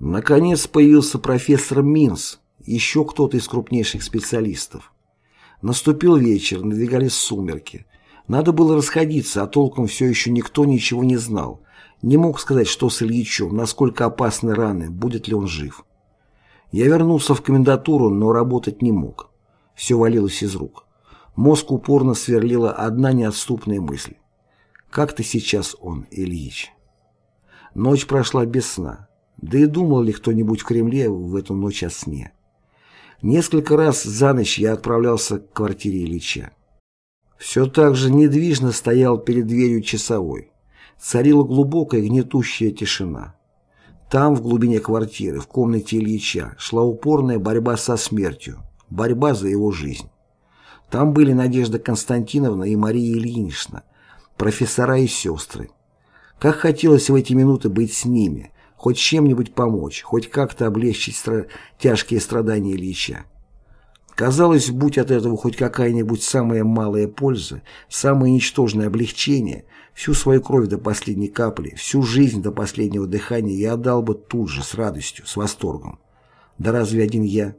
Наконец появился профессор Минс, еще кто-то из крупнейших специалистов. Наступил вечер, надвигались сумерки. Надо было расходиться, а толком все еще никто ничего не знал. Не мог сказать, что с Ильичем, насколько опасны раны, будет ли он жив. Я вернулся в комендатуру, но работать не мог. Все валилось из рук. Мозг упорно сверлила одна неотступная мысль. Как ты сейчас он, Ильич? Ночь прошла без сна. Да и думал ли кто-нибудь в Кремле в эту ночь о сне? Несколько раз за ночь я отправлялся к квартире Ильича. Все так же недвижно стоял перед дверью часовой. Царила глубокая гнетущая тишина. Там, в глубине квартиры, в комнате Ильича, шла упорная борьба со смертью, борьба за его жизнь. Там были Надежда Константиновна и Мария Ильинична, профессора и сестры. Как хотелось в эти минуты быть с ними, хоть чем-нибудь помочь, хоть как-то облегчить стра тяжкие страдания Ильича. Казалось, будь от этого хоть какая-нибудь самая малая польза, самое ничтожное облегчение, всю свою кровь до последней капли, всю жизнь до последнего дыхания я отдал бы тут же, с радостью, с восторгом. Да разве один я?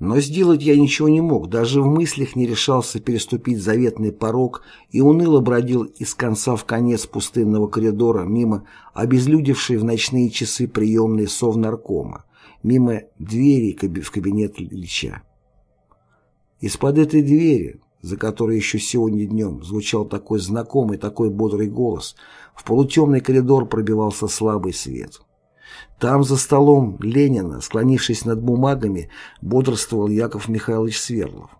Но сделать я ничего не мог, даже в мыслях не решался переступить заветный порог и уныло бродил из конца в конец пустынного коридора мимо обезлюдевшей в ночные часы приемной совнаркома, мимо двери в кабинет Ильича. Из-под этой двери, за которой еще сегодня днем звучал такой знакомый, такой бодрый голос, в полутемный коридор пробивался слабый свет. Там за столом Ленина, склонившись над бумагами, бодрствовал Яков Михайлович Сверлов.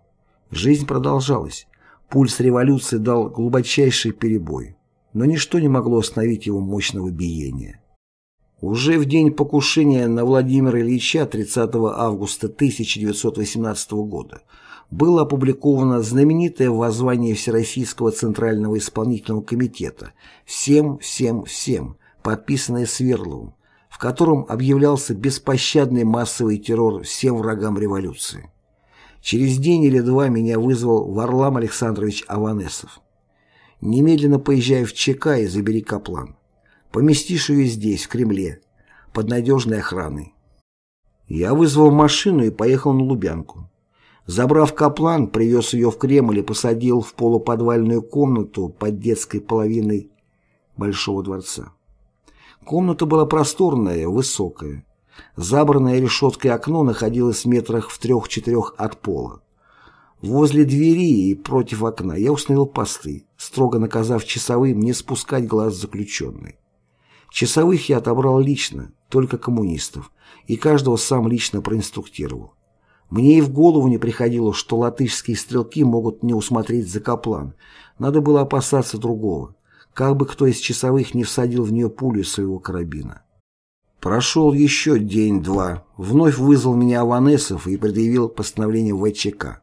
Жизнь продолжалась. Пульс революции дал глубочайший перебой. Но ничто не могло остановить его мощного биения. Уже в день покушения на Владимира Ильича 30 августа 1918 года было опубликовано знаменитое воззвание Всероссийского Центрального Исполнительного Комитета «Всем, всем, всем», подписанное Сверловым, в котором объявлялся беспощадный массовый террор всем врагам революции. Через день или два меня вызвал Варлам Александрович Аванесов. «Немедленно поезжай в ЧК и забери Каплан. Поместишь ее здесь, в Кремле, под надежной охраной». Я вызвал машину и поехал на Лубянку. Забрав Каплан, привез ее в Кремль и посадил в полуподвальную комнату под детской половиной Большого дворца. Комната была просторная, высокая. Забранное решеткой окно находилось в метрах в трех-четырех от пола. Возле двери и против окна я установил посты, строго наказав часовым не спускать глаз заключенной. Часовых я отобрал лично, только коммунистов, и каждого сам лично проинструктировал. Мне и в голову не приходило, что латышские стрелки могут не усмотреть за Каплан. Надо было опасаться другого как бы кто из часовых не всадил в нее пулю из своего карабина. Прошел еще день-два. Вновь вызвал меня Аванесов и предъявил постановление ВЧК.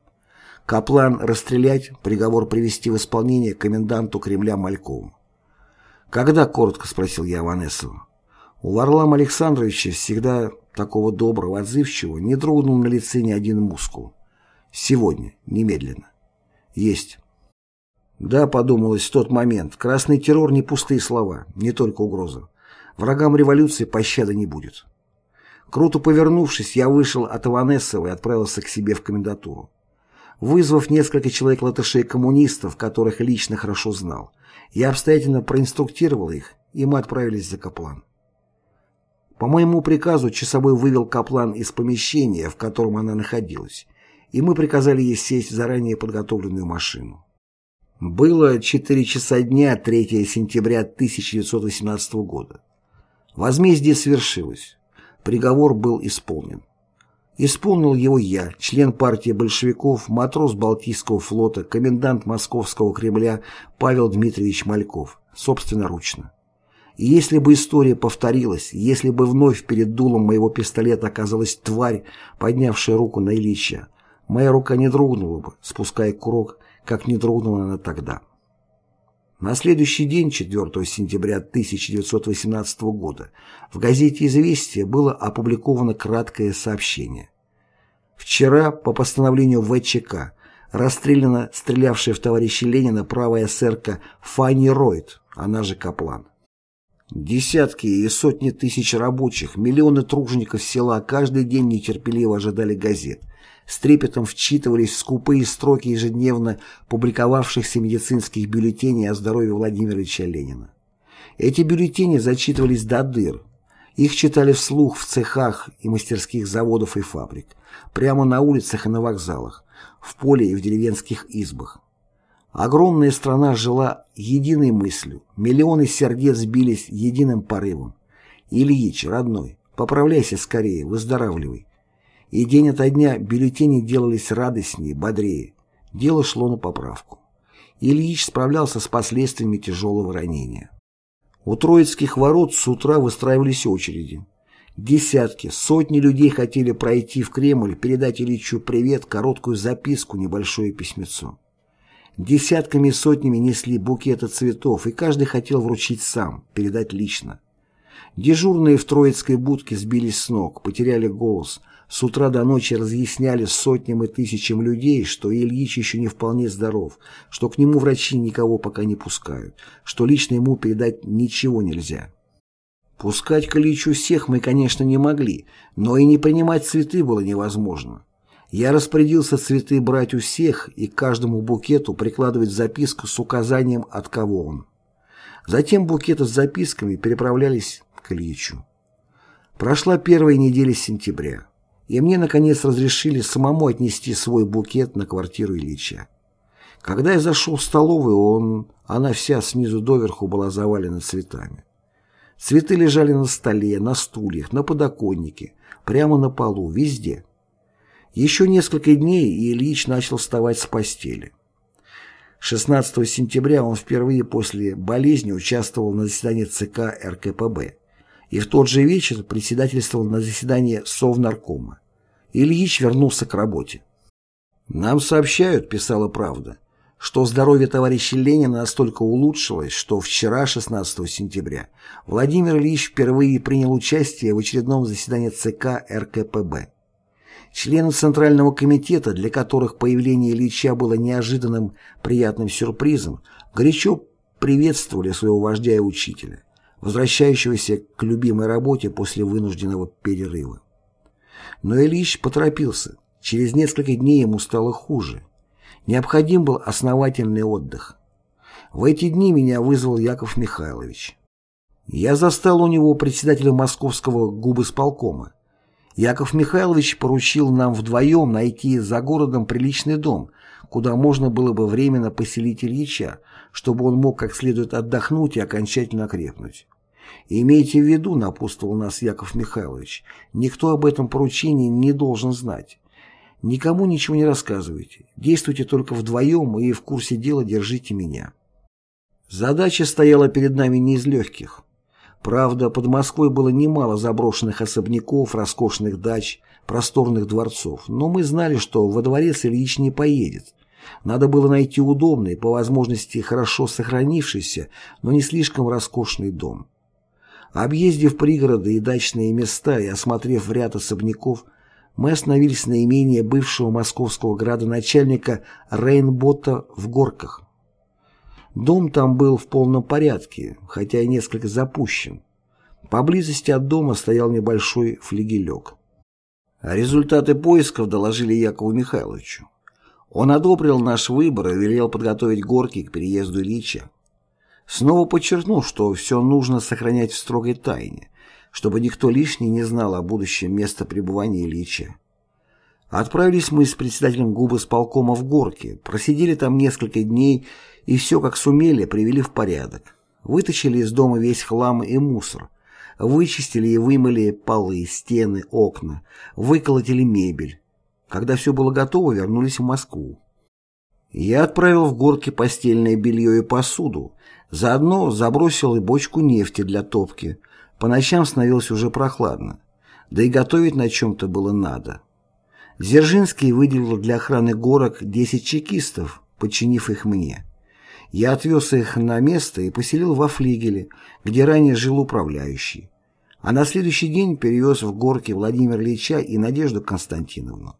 Каплан расстрелять, приговор привести в исполнение коменданту Кремля Малькову. «Когда?» — коротко спросил я Аванесова. У Варлама Александровича, всегда такого доброго, отзывчивого, не дрогнул на лице ни один мускул. «Сегодня, немедленно». «Есть». Да, подумалось в тот момент, красный террор не пустые слова, не только угроза. Врагам революции пощады не будет. Круто повернувшись, я вышел от Иванесова и отправился к себе в комендатуру. Вызвав несколько человек латышей-коммунистов, которых лично хорошо знал, я обстоятельно проинструктировал их, и мы отправились за Каплан. По моему приказу часовой вывел Каплан из помещения, в котором она находилась, и мы приказали ей сесть в заранее подготовленную машину. Было 4 часа дня 3 сентября 1918 года. Возмездие свершилось. Приговор был исполнен. Исполнил его я, член партии большевиков, матрос Балтийского флота, комендант Московского Кремля Павел Дмитриевич Мальков, собственноручно. И если бы история повторилась, если бы вновь перед дулом моего пистолета оказалась тварь, поднявшая руку на Ильича, моя рука не дрогнула бы, спуская курок, как не дрогнула она тогда. На следующий день, 4 сентября 1918 года, в газете «Известия» было опубликовано краткое сообщение. Вчера, по постановлению ВЧК, расстреляна стрелявшая в товарища Ленина правая эсерка Фанни Ройд, она же Каплан. Десятки и сотни тысяч рабочих, миллионы тружеников села каждый день нетерпеливо ожидали газет, с трепетом вчитывались в скупые строки ежедневно публиковавшихся медицинских бюллетеней о здоровье Владимира Ильича Ленина. Эти бюллетени зачитывались до дыр. Их читали вслух в цехах и мастерских заводов и фабрик, прямо на улицах и на вокзалах, в поле и в деревенских избах. Огромная страна жила единой мыслью, миллионы сердец бились единым порывом. Ильич, родной, поправляйся скорее, выздоравливай. И день ото дня бюллетени делались радостнее, бодрее. Дело шло на поправку. Ильич справлялся с последствиями тяжелого ранения. У Троицких ворот с утра выстраивались очереди. Десятки, сотни людей хотели пройти в Кремль, передать Ильичу привет, короткую записку, небольшое письмецо. Десятками и сотнями несли букеты цветов, и каждый хотел вручить сам, передать лично. Дежурные в Троицкой будке сбились с ног, потеряли голос, с утра до ночи разъясняли сотням и тысячам людей, что Ильич еще не вполне здоров, что к нему врачи никого пока не пускают, что лично ему передать ничего нельзя. Пускать к Ильичу всех мы, конечно, не могли, но и не принимать цветы было невозможно. Я распорядился цветы брать у всех и к каждому букету прикладывать записку с указанием, от кого он. Затем букеты с записками переправлялись к Ильичу. Прошла первая неделя сентября, и мне, наконец, разрешили самому отнести свой букет на квартиру Ильича. Когда я зашел в столовую, он, она вся снизу доверху была завалена цветами. Цветы лежали на столе, на стульях, на подоконнике, прямо на полу, везде. Еще несколько дней, и Ильич начал вставать с постели. 16 сентября он впервые после болезни участвовал на заседании ЦК РКПБ и в тот же вечер председательствовал на заседании Совнаркома. Ильич вернулся к работе. «Нам сообщают», — писала «Правда», что здоровье товарища Ленина настолько улучшилось, что вчера, 16 сентября, Владимир Ильич впервые принял участие в очередном заседании ЦК РКПБ. Члены Центрального комитета, для которых появление Ильича было неожиданным приятным сюрпризом, горячо приветствовали своего вождя и учителя, возвращающегося к любимой работе после вынужденного перерыва. Но Ильич поторопился. Через несколько дней ему стало хуже. Необходим был основательный отдых. В эти дни меня вызвал Яков Михайлович. Я застал у него председателя московского губысполкома. Яков Михайлович поручил нам вдвоем найти за городом приличный дом, куда можно было бы временно поселить Ильича, чтобы он мог как следует отдохнуть и окончательно окрепнуть. «Имейте в виду», — напутствовал нас Яков Михайлович, «никто об этом поручении не должен знать. Никому ничего не рассказывайте, действуйте только вдвоем и в курсе дела держите меня». Задача стояла перед нами не из легких. Правда, под Москвой было немало заброшенных особняков, роскошных дач, просторных дворцов, но мы знали, что во дворец Ильич не поедет. Надо было найти удобный, по возможности хорошо сохранившийся, но не слишком роскошный дом. Объездив пригороды и дачные места и осмотрев ряд особняков, мы остановились на имении бывшего московского градоначальника Рейнбота в Горках. Дом там был в полном порядке, хотя и несколько запущен. Поблизости от дома стоял небольшой флигелек. Результаты поисков доложили Якову Михайловичу. Он одобрил наш выбор и велел подготовить горки к переезду Ильича. Снова подчеркнул, что все нужно сохранять в строгой тайне, чтобы никто лишний не знал о будущем места пребывания Ильича. Отправились мы с председателем губы с полкома в горки, просидели там несколько дней и все как сумели привели в порядок. Вытащили из дома весь хлам и мусор, вычистили и вымыли полы, стены, окна, выколотили мебель. Когда все было готово, вернулись в Москву. Я отправил в горки постельное белье и посуду, заодно забросил и бочку нефти для топки. По ночам становилось уже прохладно, да и готовить на чем-то было надо. Дзержинский выделил для охраны горок 10 чекистов, подчинив их мне. Я отвез их на место и поселил во флигеле, где ранее жил управляющий. А на следующий день перевез в горки Владимира Ильича и Надежду Константиновну.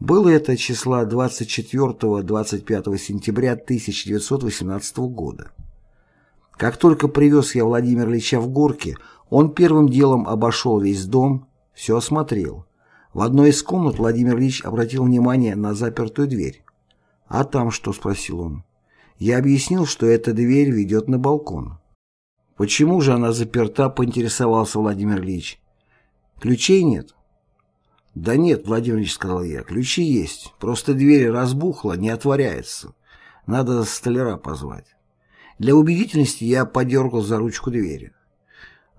Было это числа 24-25 сентября 1918 года. Как только привез я Владимира Ильича в горки, он первым делом обошел весь дом, все осмотрел. В одной из комнат Владимир Ильич обратил внимание на запертую дверь. «А там что?» – спросил он. Я объяснил, что эта дверь ведет на балкон. «Почему же она заперта?» – поинтересовался Владимир Ильич. «Ключей нет?» «Да нет, Владимир Ильич, — сказал я, — ключи есть. Просто дверь разбухла, не отворяется. Надо столяра позвать». Для убедительности я подергал за ручку двери.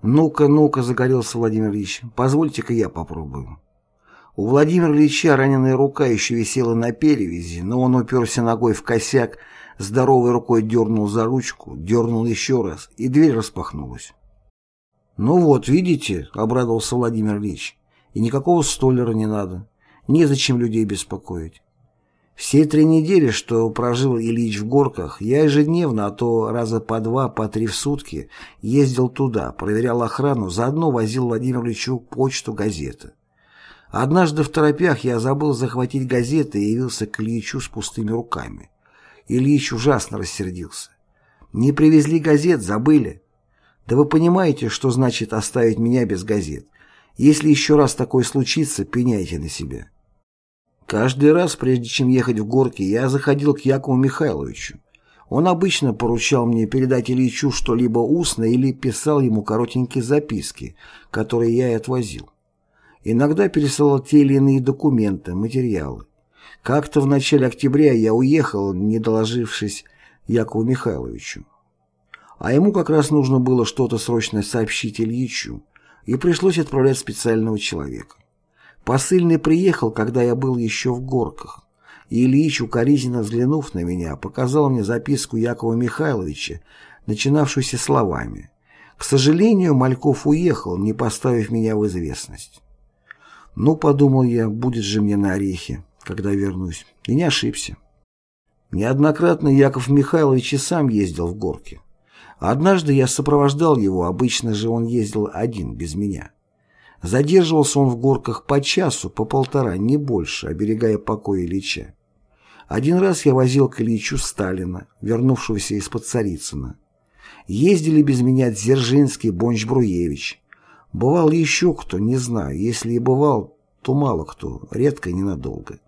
«Ну-ка, ну-ка», — загорелся Владимир Ильич, — «позвольте-ка я попробую». У Владимира Ильича раненая рука еще висела на перевязи, но он уперся ногой в косяк, здоровой рукой дернул за ручку, дернул еще раз, и дверь распахнулась. «Ну вот, видите», — обрадовался Владимир Ильич, — «и никакого столера не надо, незачем людей беспокоить». Все три недели, что прожил Ильич в горках, я ежедневно, а то раза по два, по три в сутки, ездил туда, проверял охрану, заодно возил Владимиру Ильичу почту, газеты. Однажды в торопях я забыл захватить газеты и явился к Ильичу с пустыми руками. Ильич ужасно рассердился. «Не привезли газет, забыли. Да вы понимаете, что значит оставить меня без газет. Если еще раз такое случится, пеняйте на себя». Каждый раз, прежде чем ехать в горки, я заходил к Якову Михайловичу. Он обычно поручал мне передать Ильичу что-либо устно или писал ему коротенькие записки, которые я и отвозил. Иногда пересылал те или иные документы, материалы. Как-то в начале октября я уехал, не доложившись Якову Михайловичу. А ему как раз нужно было что-то срочно сообщить Ильичу, и пришлось отправлять специального человека. Посыльный приехал, когда я был еще в горках, и Ильич, укоризненно взглянув на меня, показал мне записку Якова Михайловича, начинавшуюся словами «К сожалению, Мальков уехал, не поставив меня в известность». Ну, подумал я, будет же мне на орехи, когда вернусь, и не ошибся. Неоднократно Яков Михайлович и сам ездил в горки. Однажды я сопровождал его, обычно же он ездил один, без меня. Задерживался он в горках по часу, по полтора, не больше, оберегая покой Ильича. Один раз я возил к Ильичу Сталина, вернувшегося из-под Царицына. Ездили без меня Дзержинский, Бонч-Бруевич. Бывал еще кто, не знаю. Если и бывал, то мало кто, редко и ненадолго.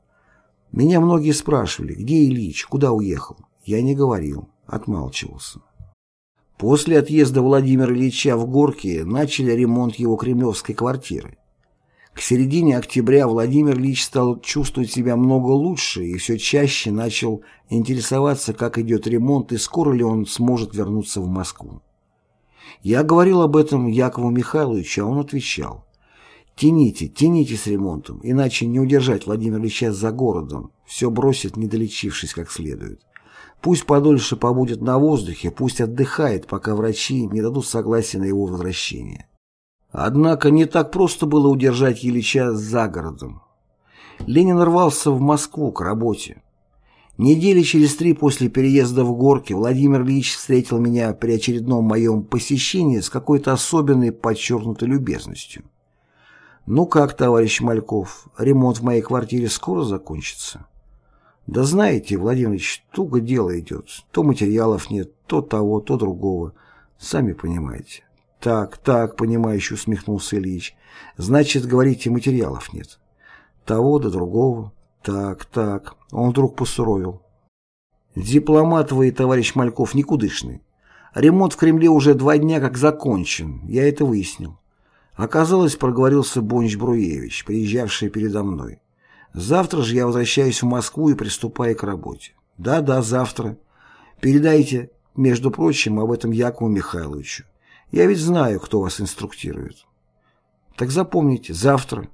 Меня многие спрашивали, где Ильич, куда уехал. Я не говорил, отмалчивался. После отъезда Владимира Ильича в Горки начали ремонт его кремлевской квартиры. К середине октября Владимир Ильич стал чувствовать себя много лучше и все чаще начал интересоваться, как идет ремонт и скоро ли он сможет вернуться в Москву. Я говорил об этом Якову Михайловичу, а он отвечал. «Тяните, тяните с ремонтом, иначе не удержать Владимира Ильича за городом, все бросит, не долечившись как следует. Пусть подольше побудет на воздухе, пусть отдыхает, пока врачи не дадут согласия на его возвращение. Однако не так просто было удержать Ильича за городом. Ленин рвался в Москву к работе. Недели через три после переезда в Горки Владимир Ильич встретил меня при очередном моем посещении с какой-то особенной подчеркнутой любезностью. «Ну как, товарищ Мальков, ремонт в моей квартире скоро закончится?» Да знаете, Владимир Ильич, туго дело идет. То материалов нет, то того, то другого. Сами понимаете. Так, так, понимающе усмехнулся Ильич. Значит, говорите, материалов нет. Того да другого. Так, так. Он вдруг посуровил. Дипломат вы, товарищ Мальков, никудышный. Ремонт в Кремле уже два дня как закончен. Я это выяснил. Оказалось, проговорился Бонч Бруевич, приезжавший передо мной. Завтра же я возвращаюсь в Москву и приступаю к работе. Да-да, завтра. Передайте, между прочим, об этом Якову Михайловичу. Я ведь знаю, кто вас инструктирует. Так запомните, завтра.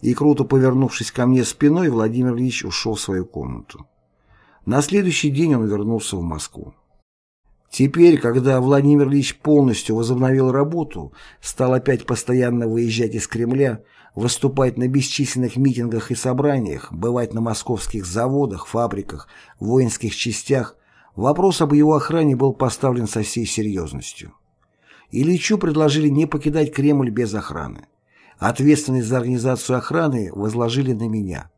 И круто повернувшись ко мне спиной, Владимир Ильич ушел в свою комнату. На следующий день он вернулся в Москву. Теперь, когда Владимир Ильич полностью возобновил работу, стал опять постоянно выезжать из Кремля, выступать на бесчисленных митингах и собраниях, бывать на московских заводах, фабриках, воинских частях, вопрос об его охране был поставлен со всей серьезностью. Ильичу предложили не покидать Кремль без охраны. Ответственность за организацию охраны возложили на меня.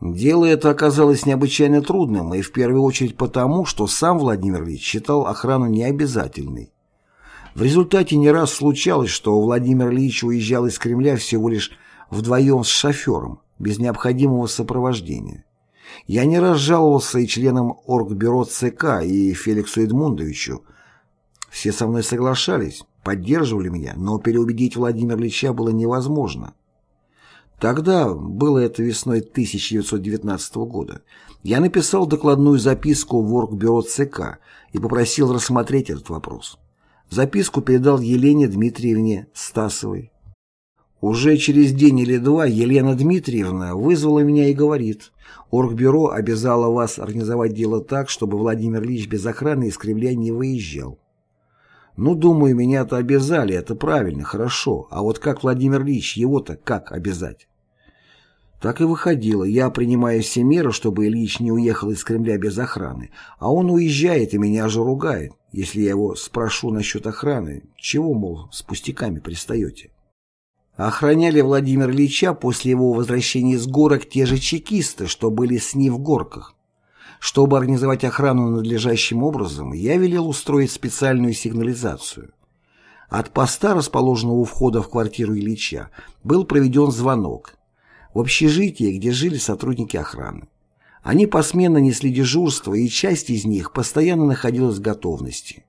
Дело это оказалось необычайно трудным, и в первую очередь потому, что сам Владимир Ильич считал охрану необязательной. В результате не раз случалось, что Владимир Ильич уезжал из Кремля всего лишь вдвоем с шофером, без необходимого сопровождения. Я не раз жаловался и членам Оргбюро ЦК, и Феликсу Эдмундовичу. Все со мной соглашались, поддерживали меня, но переубедить Владимира Ильича было невозможно. Тогда, было это весной 1919 года, я написал докладную записку в Оргбюро ЦК и попросил рассмотреть этот вопрос. Записку передал Елене Дмитриевне Стасовой. Уже через день или два Елена Дмитриевна вызвала меня и говорит, Оргбюро обязало вас организовать дело так, чтобы Владимир Ильич без охраны из Кремля не выезжал. Ну, думаю, меня-то обязали, это правильно, хорошо. А вот как Владимир Ильич, его-то как обязать? Так и выходило. Я принимаю все меры, чтобы Ильич не уехал из Кремля без охраны. А он уезжает и меня же ругает. Если я его спрошу насчет охраны, чего, мол, с пустяками пристаете? Охраняли Владимира Ильича после его возвращения из горок те же чекисты, что были с ним в горках. Чтобы организовать охрану надлежащим образом, я велел устроить специальную сигнализацию. От поста, расположенного у входа в квартиру Ильича, был проведен звонок. в общежитие, где жили сотрудники охраны. Они посменно несли дежурство, и часть из них постоянно находилась в готовности.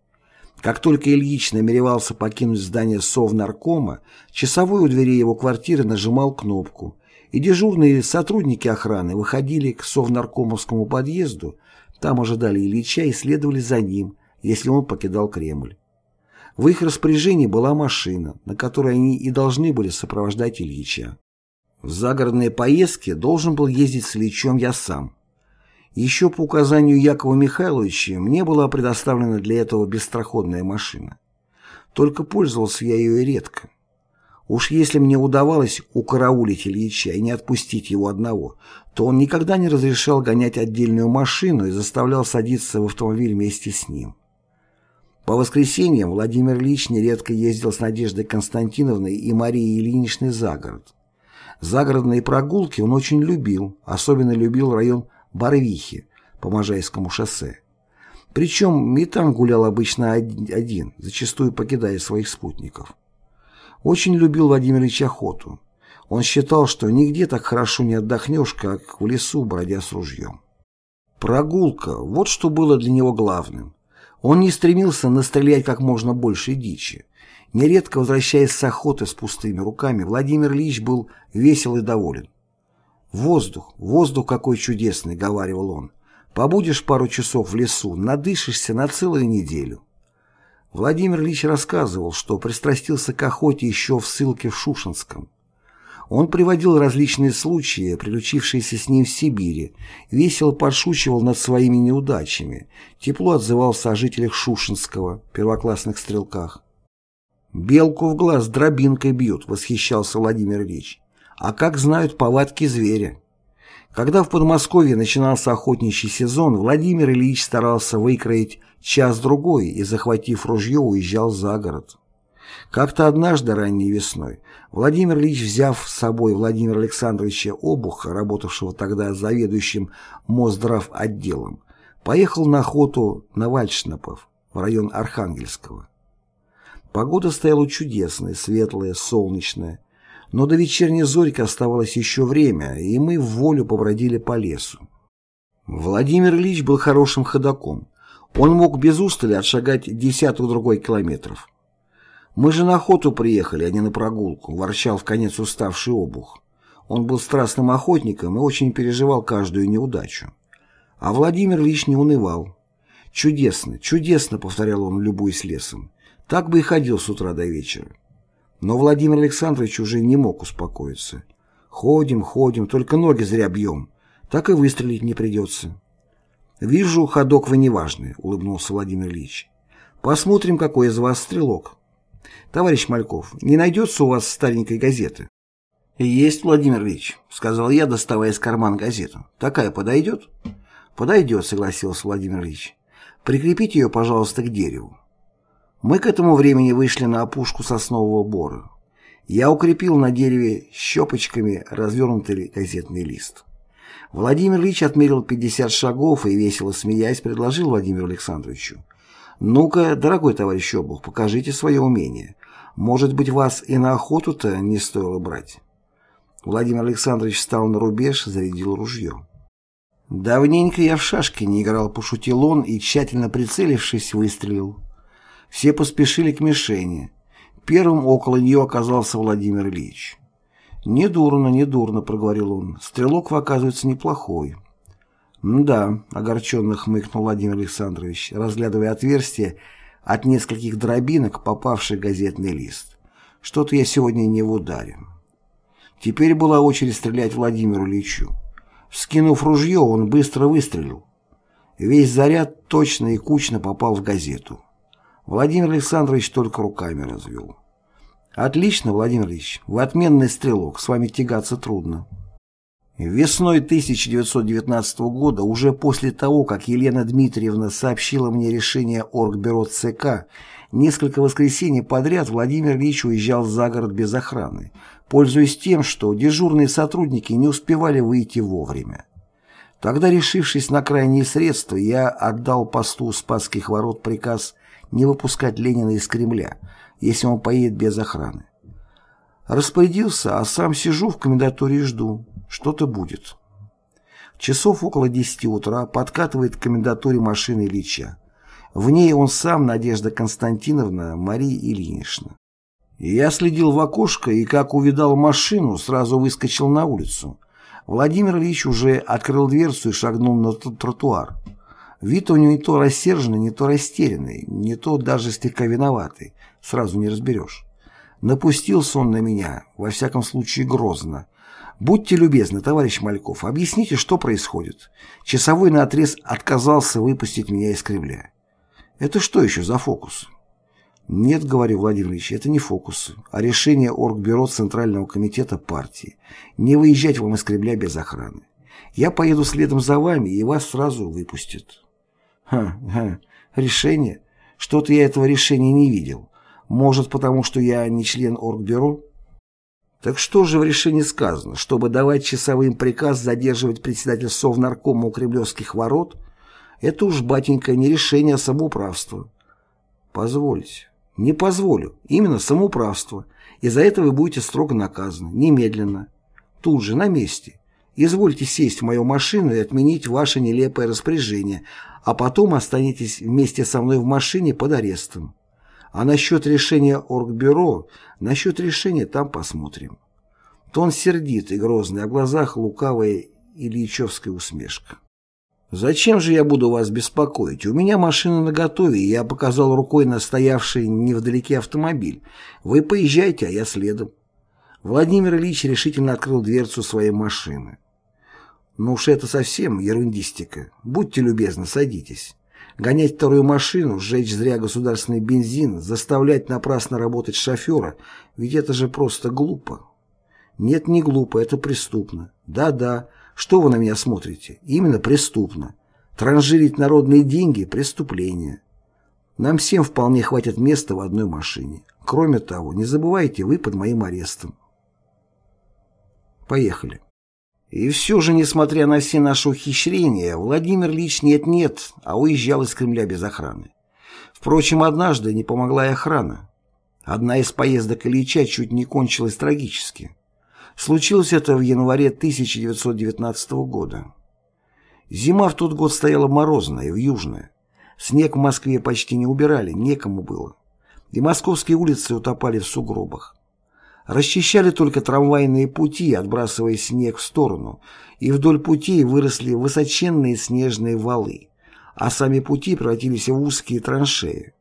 Как только Ильич намеревался покинуть здание Совнаркома, часовой у двери его квартиры нажимал кнопку, и дежурные сотрудники охраны выходили к Совнаркомовскому подъезду, там ожидали Ильича и следовали за ним, если он покидал Кремль. В их распоряжении была машина, на которой они и должны были сопровождать Ильича. В загородные поездки должен был ездить с Ильичом я сам. Еще по указанию Якова Михайловича мне была предоставлена для этого быстроходная машина. Только пользовался я ее редко. Уж если мне удавалось укараулить Ильича и не отпустить его одного, то он никогда не разрешал гонять отдельную машину и заставлял садиться в автомобиль вместе с ним. По воскресеньям Владимир Ильич нередко ездил с Надеждой Константиновной и Марией Ильиничной за город. Загородные прогулки он очень любил, особенно любил район Барвихи по Можайскому шоссе. Причем и там гулял обычно один, зачастую покидая своих спутников. Очень любил Владимир Ильич охоту. Он считал, что нигде так хорошо не отдохнешь, как в лесу, бродя с ружьем. Прогулка – вот что было для него главным. Он не стремился настрелять как можно больше дичи. Нередко, возвращаясь с охоты с пустыми руками, Владимир Ильич был весел и доволен. «Воздух, воздух какой чудесный», — говаривал он. «Побудешь пару часов в лесу, надышишься на целую неделю». Владимир Ильич рассказывал, что пристрастился к охоте еще в ссылке в Шушенском. Он приводил различные случаи, приключившиеся с ним в Сибири, весело подшучивал над своими неудачами, тепло отзывался о жителях Шушенского, первоклассных стрелках. «Белку в глаз дробинкой бьют», — восхищался Владимир Ильич. «А как знают повадки зверя?» Когда в Подмосковье начинался охотничий сезон, Владимир Ильич старался выкроить час-другой и, захватив ружье, уезжал за город. Как-то однажды ранней весной Владимир Ильич, взяв с собой Владимира Александровича Обуха, работавшего тогда заведующим Моздрав отделом, поехал на охоту на Вальшнапов в район Архангельского. Погода стояла чудесная, светлая, солнечная, но до вечерней зорьки оставалось еще время, и мы в волю побродили по лесу. Владимир Ильич был хорошим ходаком. Он мог без устали отшагать десяток-другой километров. «Мы же на охоту приехали, а не на прогулку», – ворчал в конец уставший обух. Он был страстным охотником и очень переживал каждую неудачу. А Владимир Ильич не унывал. «Чудесно, чудесно», — повторял он, любуясь лесом. Так бы и ходил с утра до вечера. Но Владимир Александрович уже не мог успокоиться. Ходим, ходим, только ноги зря бьем. Так и выстрелить не придется. «Вижу, ходок вы неважный», — улыбнулся Владимир Ильич. «Посмотрим, какой из вас стрелок. Товарищ Мальков, не найдется у вас старенькой газеты?» «Есть, Владимир Ильич», — сказал я, доставая из кармана газету. «Такая подойдет?» «Подойдет», — согласился Владимир Ильич. «Прикрепите ее, пожалуйста, к дереву». Мы к этому времени вышли на опушку соснового бора. Я укрепил на дереве щепочками развернутый газетный лист. Владимир Ильич отмерил 50 шагов и, весело смеясь, предложил Владимиру Александровичу. «Ну-ка, дорогой товарищ Обух, покажите свое умение. Может быть, вас и на охоту-то не стоило брать?» Владимир Александрович встал на рубеж, зарядил ружье. «Давненько я в шашки не играл», — пошутил он и, тщательно прицелившись, выстрелил. Все поспешили к мишени. Первым около нее оказался Владимир Ильич. «Недурно, недурно», — проговорил он. «Стрелок, оказывается, неплохой». «Да», — огорченно хмыкнул Владимир Александрович, разглядывая отверстие от нескольких дробинок, попавший газетный лист. «Что-то я сегодня не в ударе». Теперь была очередь стрелять Владимиру Ильичу. Вскинув ружье, он быстро выстрелил. Весь заряд точно и кучно попал в газету. Владимир Александрович только руками развел. «Отлично, Владимир Ильич, вы отменный стрелок, с вами тягаться трудно». Весной 1919 года, уже после того, как Елена Дмитриевна сообщила мне решение Оргбюро ЦК, несколько воскресений подряд Владимир Ильич уезжал за город без охраны, пользуясь тем, что дежурные сотрудники не успевали выйти вовремя. Тогда, решившись на крайние средства, я отдал посту Спасских ворот приказ не выпускать Ленина из Кремля, если он поедет без охраны. Распорядился, а сам сижу в комендатуре и жду. Что-то будет. Часов около десяти утра подкатывает к комендатуре машины Ильича. В ней он сам, Надежда Константиновна, Мария Ильинична. Я следил в окошко и, как увидал машину, сразу выскочил на улицу. Владимир Ильич уже открыл дверцу и шагнул на тротуар. Вид у него не то рассерженный, не то растерянный, не то даже слегка виноватый. Сразу не разберешь. Напустился он на меня, во всяком случае грозно. «Будьте любезны, товарищ Мальков, объясните, что происходит». Часовой наотрез отказался выпустить меня из Кремля. «Это что еще за фокус?» «Нет, — говорю, Владимир Ильич, — это не фокусы, а решение Оргбюро Центрального комитета партии. Не выезжать вам из Кремля без охраны. Я поеду следом за вами, и вас сразу выпустят». «Ха, ха, решение? Что-то я этого решения не видел. Может, потому что я не член Оргбюро?» Так что же в решении сказано, чтобы давать часовым приказ задерживать председателя Совнаркома у кремлевских ворот? Это уж, батенька, не решение, а самоуправство. Позвольте. Не позволю. Именно самоуправство. И за это вы будете строго наказаны. Немедленно. Тут же, на месте. Извольте сесть в мою машину и отменить ваше нелепое распоряжение, а потом останетесь вместе со мной в машине под арестом. А насчет решения Оргбюро, насчет решения там посмотрим. Тон сердитый, грозный, а в глазах лукавая Ильичевская усмешка. «Зачем же я буду вас беспокоить? У меня машина наготове, и я показал рукой на стоявший невдалеке автомобиль. Вы поезжайте, а я следом». Владимир Ильич решительно открыл дверцу своей машины. «Ну уж это совсем ерундистика. Будьте любезны, садитесь». Гонять вторую машину, сжечь зря государственный бензин, заставлять напрасно работать шофера, ведь это же просто глупо. Нет, не глупо, это преступно. Да-да, что вы на меня смотрите? Именно преступно. Транжирить народные деньги – преступление. Нам всем вполне хватит места в одной машине. Кроме того, не забывайте, вы под моим арестом. Поехали. И все же, несмотря на все наши ухищрения, Владимир Ильич нет-нет, а уезжал из Кремля без охраны. Впрочем, однажды не помогла и охрана. Одна из поездок Ильича чуть не кончилась трагически. Случилось это в январе 1919 года. Зима в тот год стояла морозная, вьюжная. Снег в Москве почти не убирали, некому было. И московские улицы утопали в сугробах. Расчищали только трамвайные пути, отбрасывая снег в сторону, и вдоль путей выросли высоченные снежные валы, а сами пути превратились в узкие траншеи.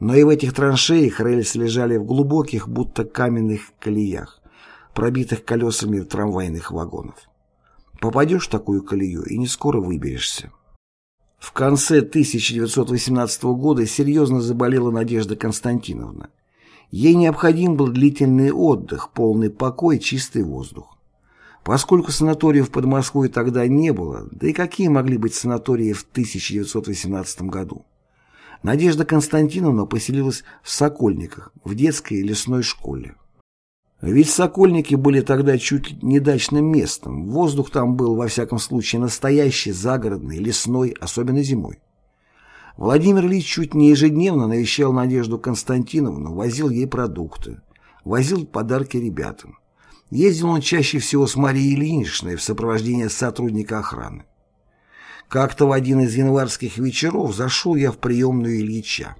Но и в этих траншеях рельсы лежали в глубоких, будто каменных колеях, пробитых колесами трамвайных вагонов. Попадешь в такую колею и не скоро выберешься. В конце 1918 года серьезно заболела Надежда Константиновна. Ей необходим был длительный отдых, полный покой, чистый воздух. Поскольку санаториев под Москвой тогда не было, да и какие могли быть санатории в 1918 году? Надежда Константиновна поселилась в Сокольниках, в детской лесной школе. Ведь Сокольники были тогда чуть не дачным местом, воздух там был, во всяком случае, настоящий, загородный, лесной, особенно зимой. Владимир Ильич чуть не ежедневно навещал Надежду Константиновну, возил ей продукты, возил подарки ребятам. Ездил он чаще всего с Марией Ильиничной в сопровождении сотрудника охраны. Как-то в один из январских вечеров зашел я в приемную Ильича.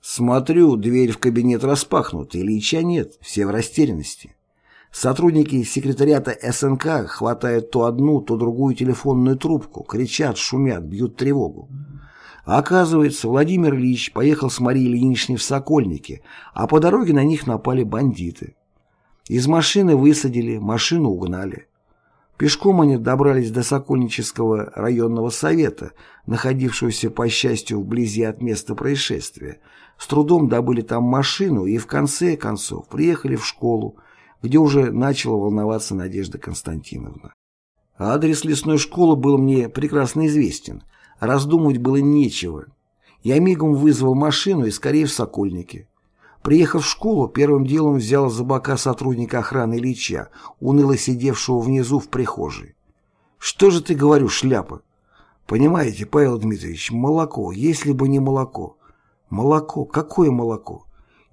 Смотрю, дверь в кабинет распахнута, Ильича нет, все в растерянности. Сотрудники секретариата СНК хватают то одну, то другую телефонную трубку, кричат, шумят, бьют тревогу. Оказывается, Владимир Ильич поехал с Марией Ильиничной в Сокольники, а по дороге на них напали бандиты. Из машины высадили, машину угнали. Пешком они добрались до Сокольнического районного совета, находившегося, по счастью, вблизи от места происшествия. С трудом добыли там машину и в конце концов приехали в школу, где уже начала волноваться Надежда Константиновна. Адрес лесной школы был мне прекрасно известен – Раздумывать было нечего. Я мигом вызвал машину и скорее в Сокольнике. Приехав в школу, первым делом взял за бока сотрудника охраны Ильича, уныло сидевшего внизу в прихожей. «Что же ты, говорю, шляпа?» «Понимаете, Павел Дмитриевич, молоко, если бы не молоко». «Молоко? Какое молоко?»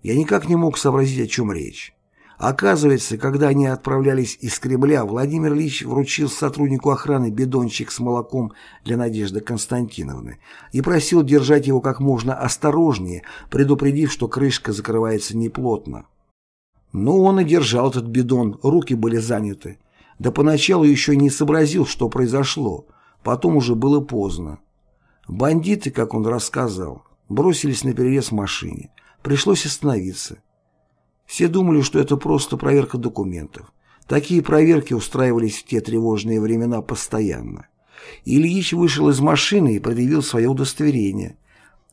Я никак не мог сообразить, о чем речь. Оказывается, когда они отправлялись из Кремля, Владимир Ильич вручил сотруднику охраны бидончик с молоком для Надежды Константиновны и просил держать его как можно осторожнее, предупредив, что крышка закрывается неплотно. Ну, он и держал этот бидон, руки были заняты. Да поначалу еще не сообразил, что произошло, потом уже было поздно. Бандиты, как он рассказал, бросились на перерез машине. Пришлось остановиться. Все думали, что это просто проверка документов. Такие проверки устраивались в те тревожные времена постоянно. Ильич вышел из машины и предъявил свое удостоверение.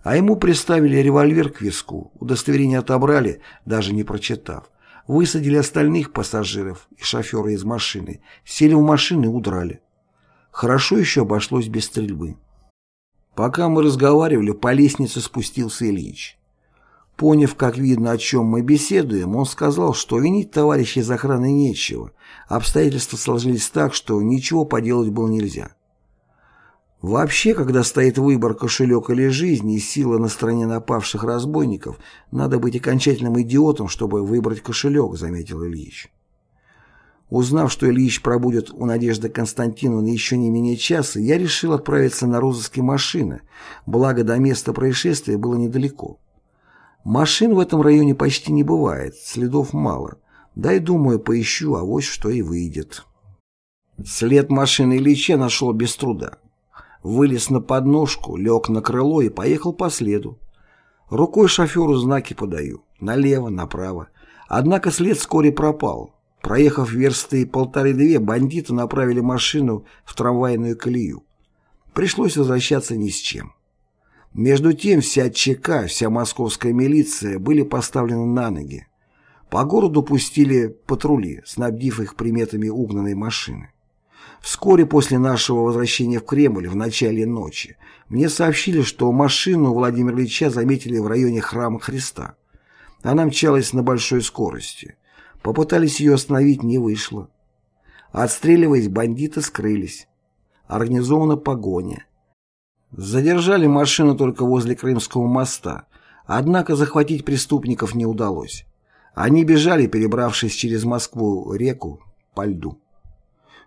А ему приставили револьвер к виску. Удостоверение отобрали, даже не прочитав. Высадили остальных пассажиров и шофера из машины, сели в машину и удрали. Хорошо еще обошлось без стрельбы. Пока мы разговаривали, по лестнице спустился Ильич. Поняв, как видно, о чем мы беседуем, он сказал, что винить товарища из охраны нечего. Обстоятельства сложились так, что ничего поделать было нельзя. Вообще, когда стоит выбор кошелек или жизни и сила на стороне напавших разбойников, надо быть окончательным идиотом, чтобы выбрать кошелек, заметил Ильич. Узнав, что Ильич пробудет у Надежды Константиновны еще не менее часа, я решил отправиться на розыске машины, благо до места происшествия было недалеко. Машин в этом районе почти не бывает, следов мало. Дай, думаю, поищу, а вот что и выйдет. След машины Ильича нашел без труда. Вылез на подножку, лег на крыло и поехал по следу. Рукой шоферу знаки подаю. Налево, направо. Однако след вскоре пропал. Проехав версты полторы-две, бандиты направили машину в трамвайную колею. Пришлось возвращаться ни с чем. Между тем вся ЧК, вся московская милиция были поставлены на ноги. По городу пустили патрули, снабдив их приметами угнанной машины. Вскоре после нашего возвращения в Кремль в начале ночи мне сообщили, что машину Владимира Ильича заметили в районе Храма Христа. Она мчалась на большой скорости. Попытались ее остановить, не вышло. Отстреливаясь, бандиты скрылись. Организована погоня. Задержали машину только возле Крымского моста, однако захватить преступников не удалось. Они бежали, перебравшись через Москву реку по льду.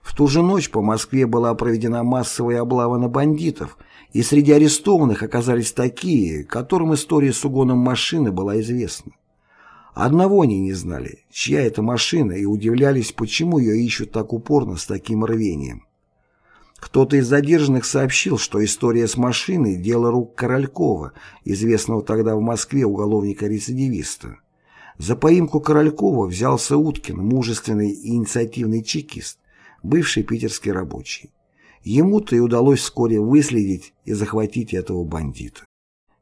В ту же ночь по Москве была проведена массовая облава на бандитов, и среди арестованных оказались такие, которым история с угоном машины была известна. Одного они не знали, чья это машина, и удивлялись, почему ее ищут так упорно с таким рвением. Кто-то из задержанных сообщил, что история с машиной – дело рук Королькова, известного тогда в Москве уголовника-рецидивиста. За поимку Королькова взялся Уткин, мужественный и инициативный чекист, бывший питерский рабочий. Ему-то и удалось вскоре выследить и захватить этого бандита.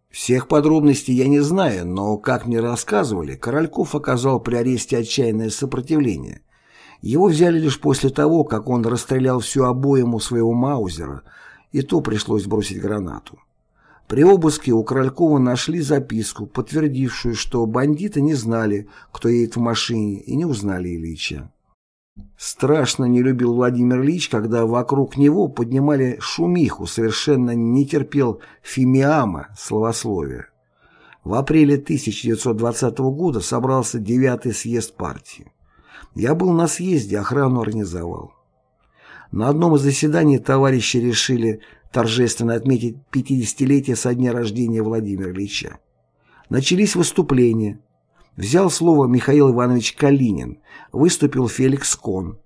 Всех подробностей я не знаю, но, как мне рассказывали, Корольков оказал при аресте отчаянное сопротивление, его взяли лишь после того, как он расстрелял всю обойму своего Маузера, и то пришлось бросить гранату. При обыске у Королькова нашли записку, подтвердившую, что бандиты не знали, кто едет в машине, и не узнали Ильича. Страшно не любил Владимир Ильич, когда вокруг него поднимали шумиху, совершенно не терпел фимиама словословия. В апреле 1920 года собрался девятый съезд партии. Я был на съезде, охрану организовал. На одном из заседаний товарищи решили торжественно отметить 50-летие со дня рождения Владимира Ильича. Начались выступления. Взял слово Михаил Иванович Калинин, выступил Феликс Кон.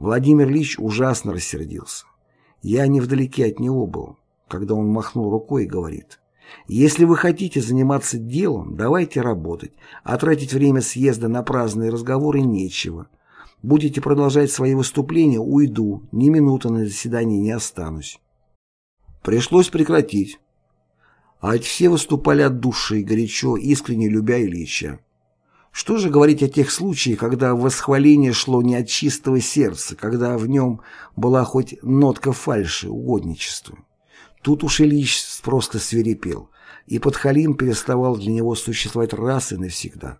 Владимир Ильич ужасно рассердился. Я невдалеке от него был, когда он махнул рукой и говорит если вы хотите заниматься делом, давайте работать, а тратить время съезда на праздные разговоры нечего. Будете продолжать свои выступления, уйду, ни минуты на заседании не останусь. Пришлось прекратить. А ведь все выступали от души, горячо, искренне любя Ильича. Что же говорить о тех случаях, когда восхваление шло не от чистого сердца, когда в нем была хоть нотка фальши, угодничества? Тут уж Ильич просто свирепел, и подхалим переставал для него существовать раз и навсегда.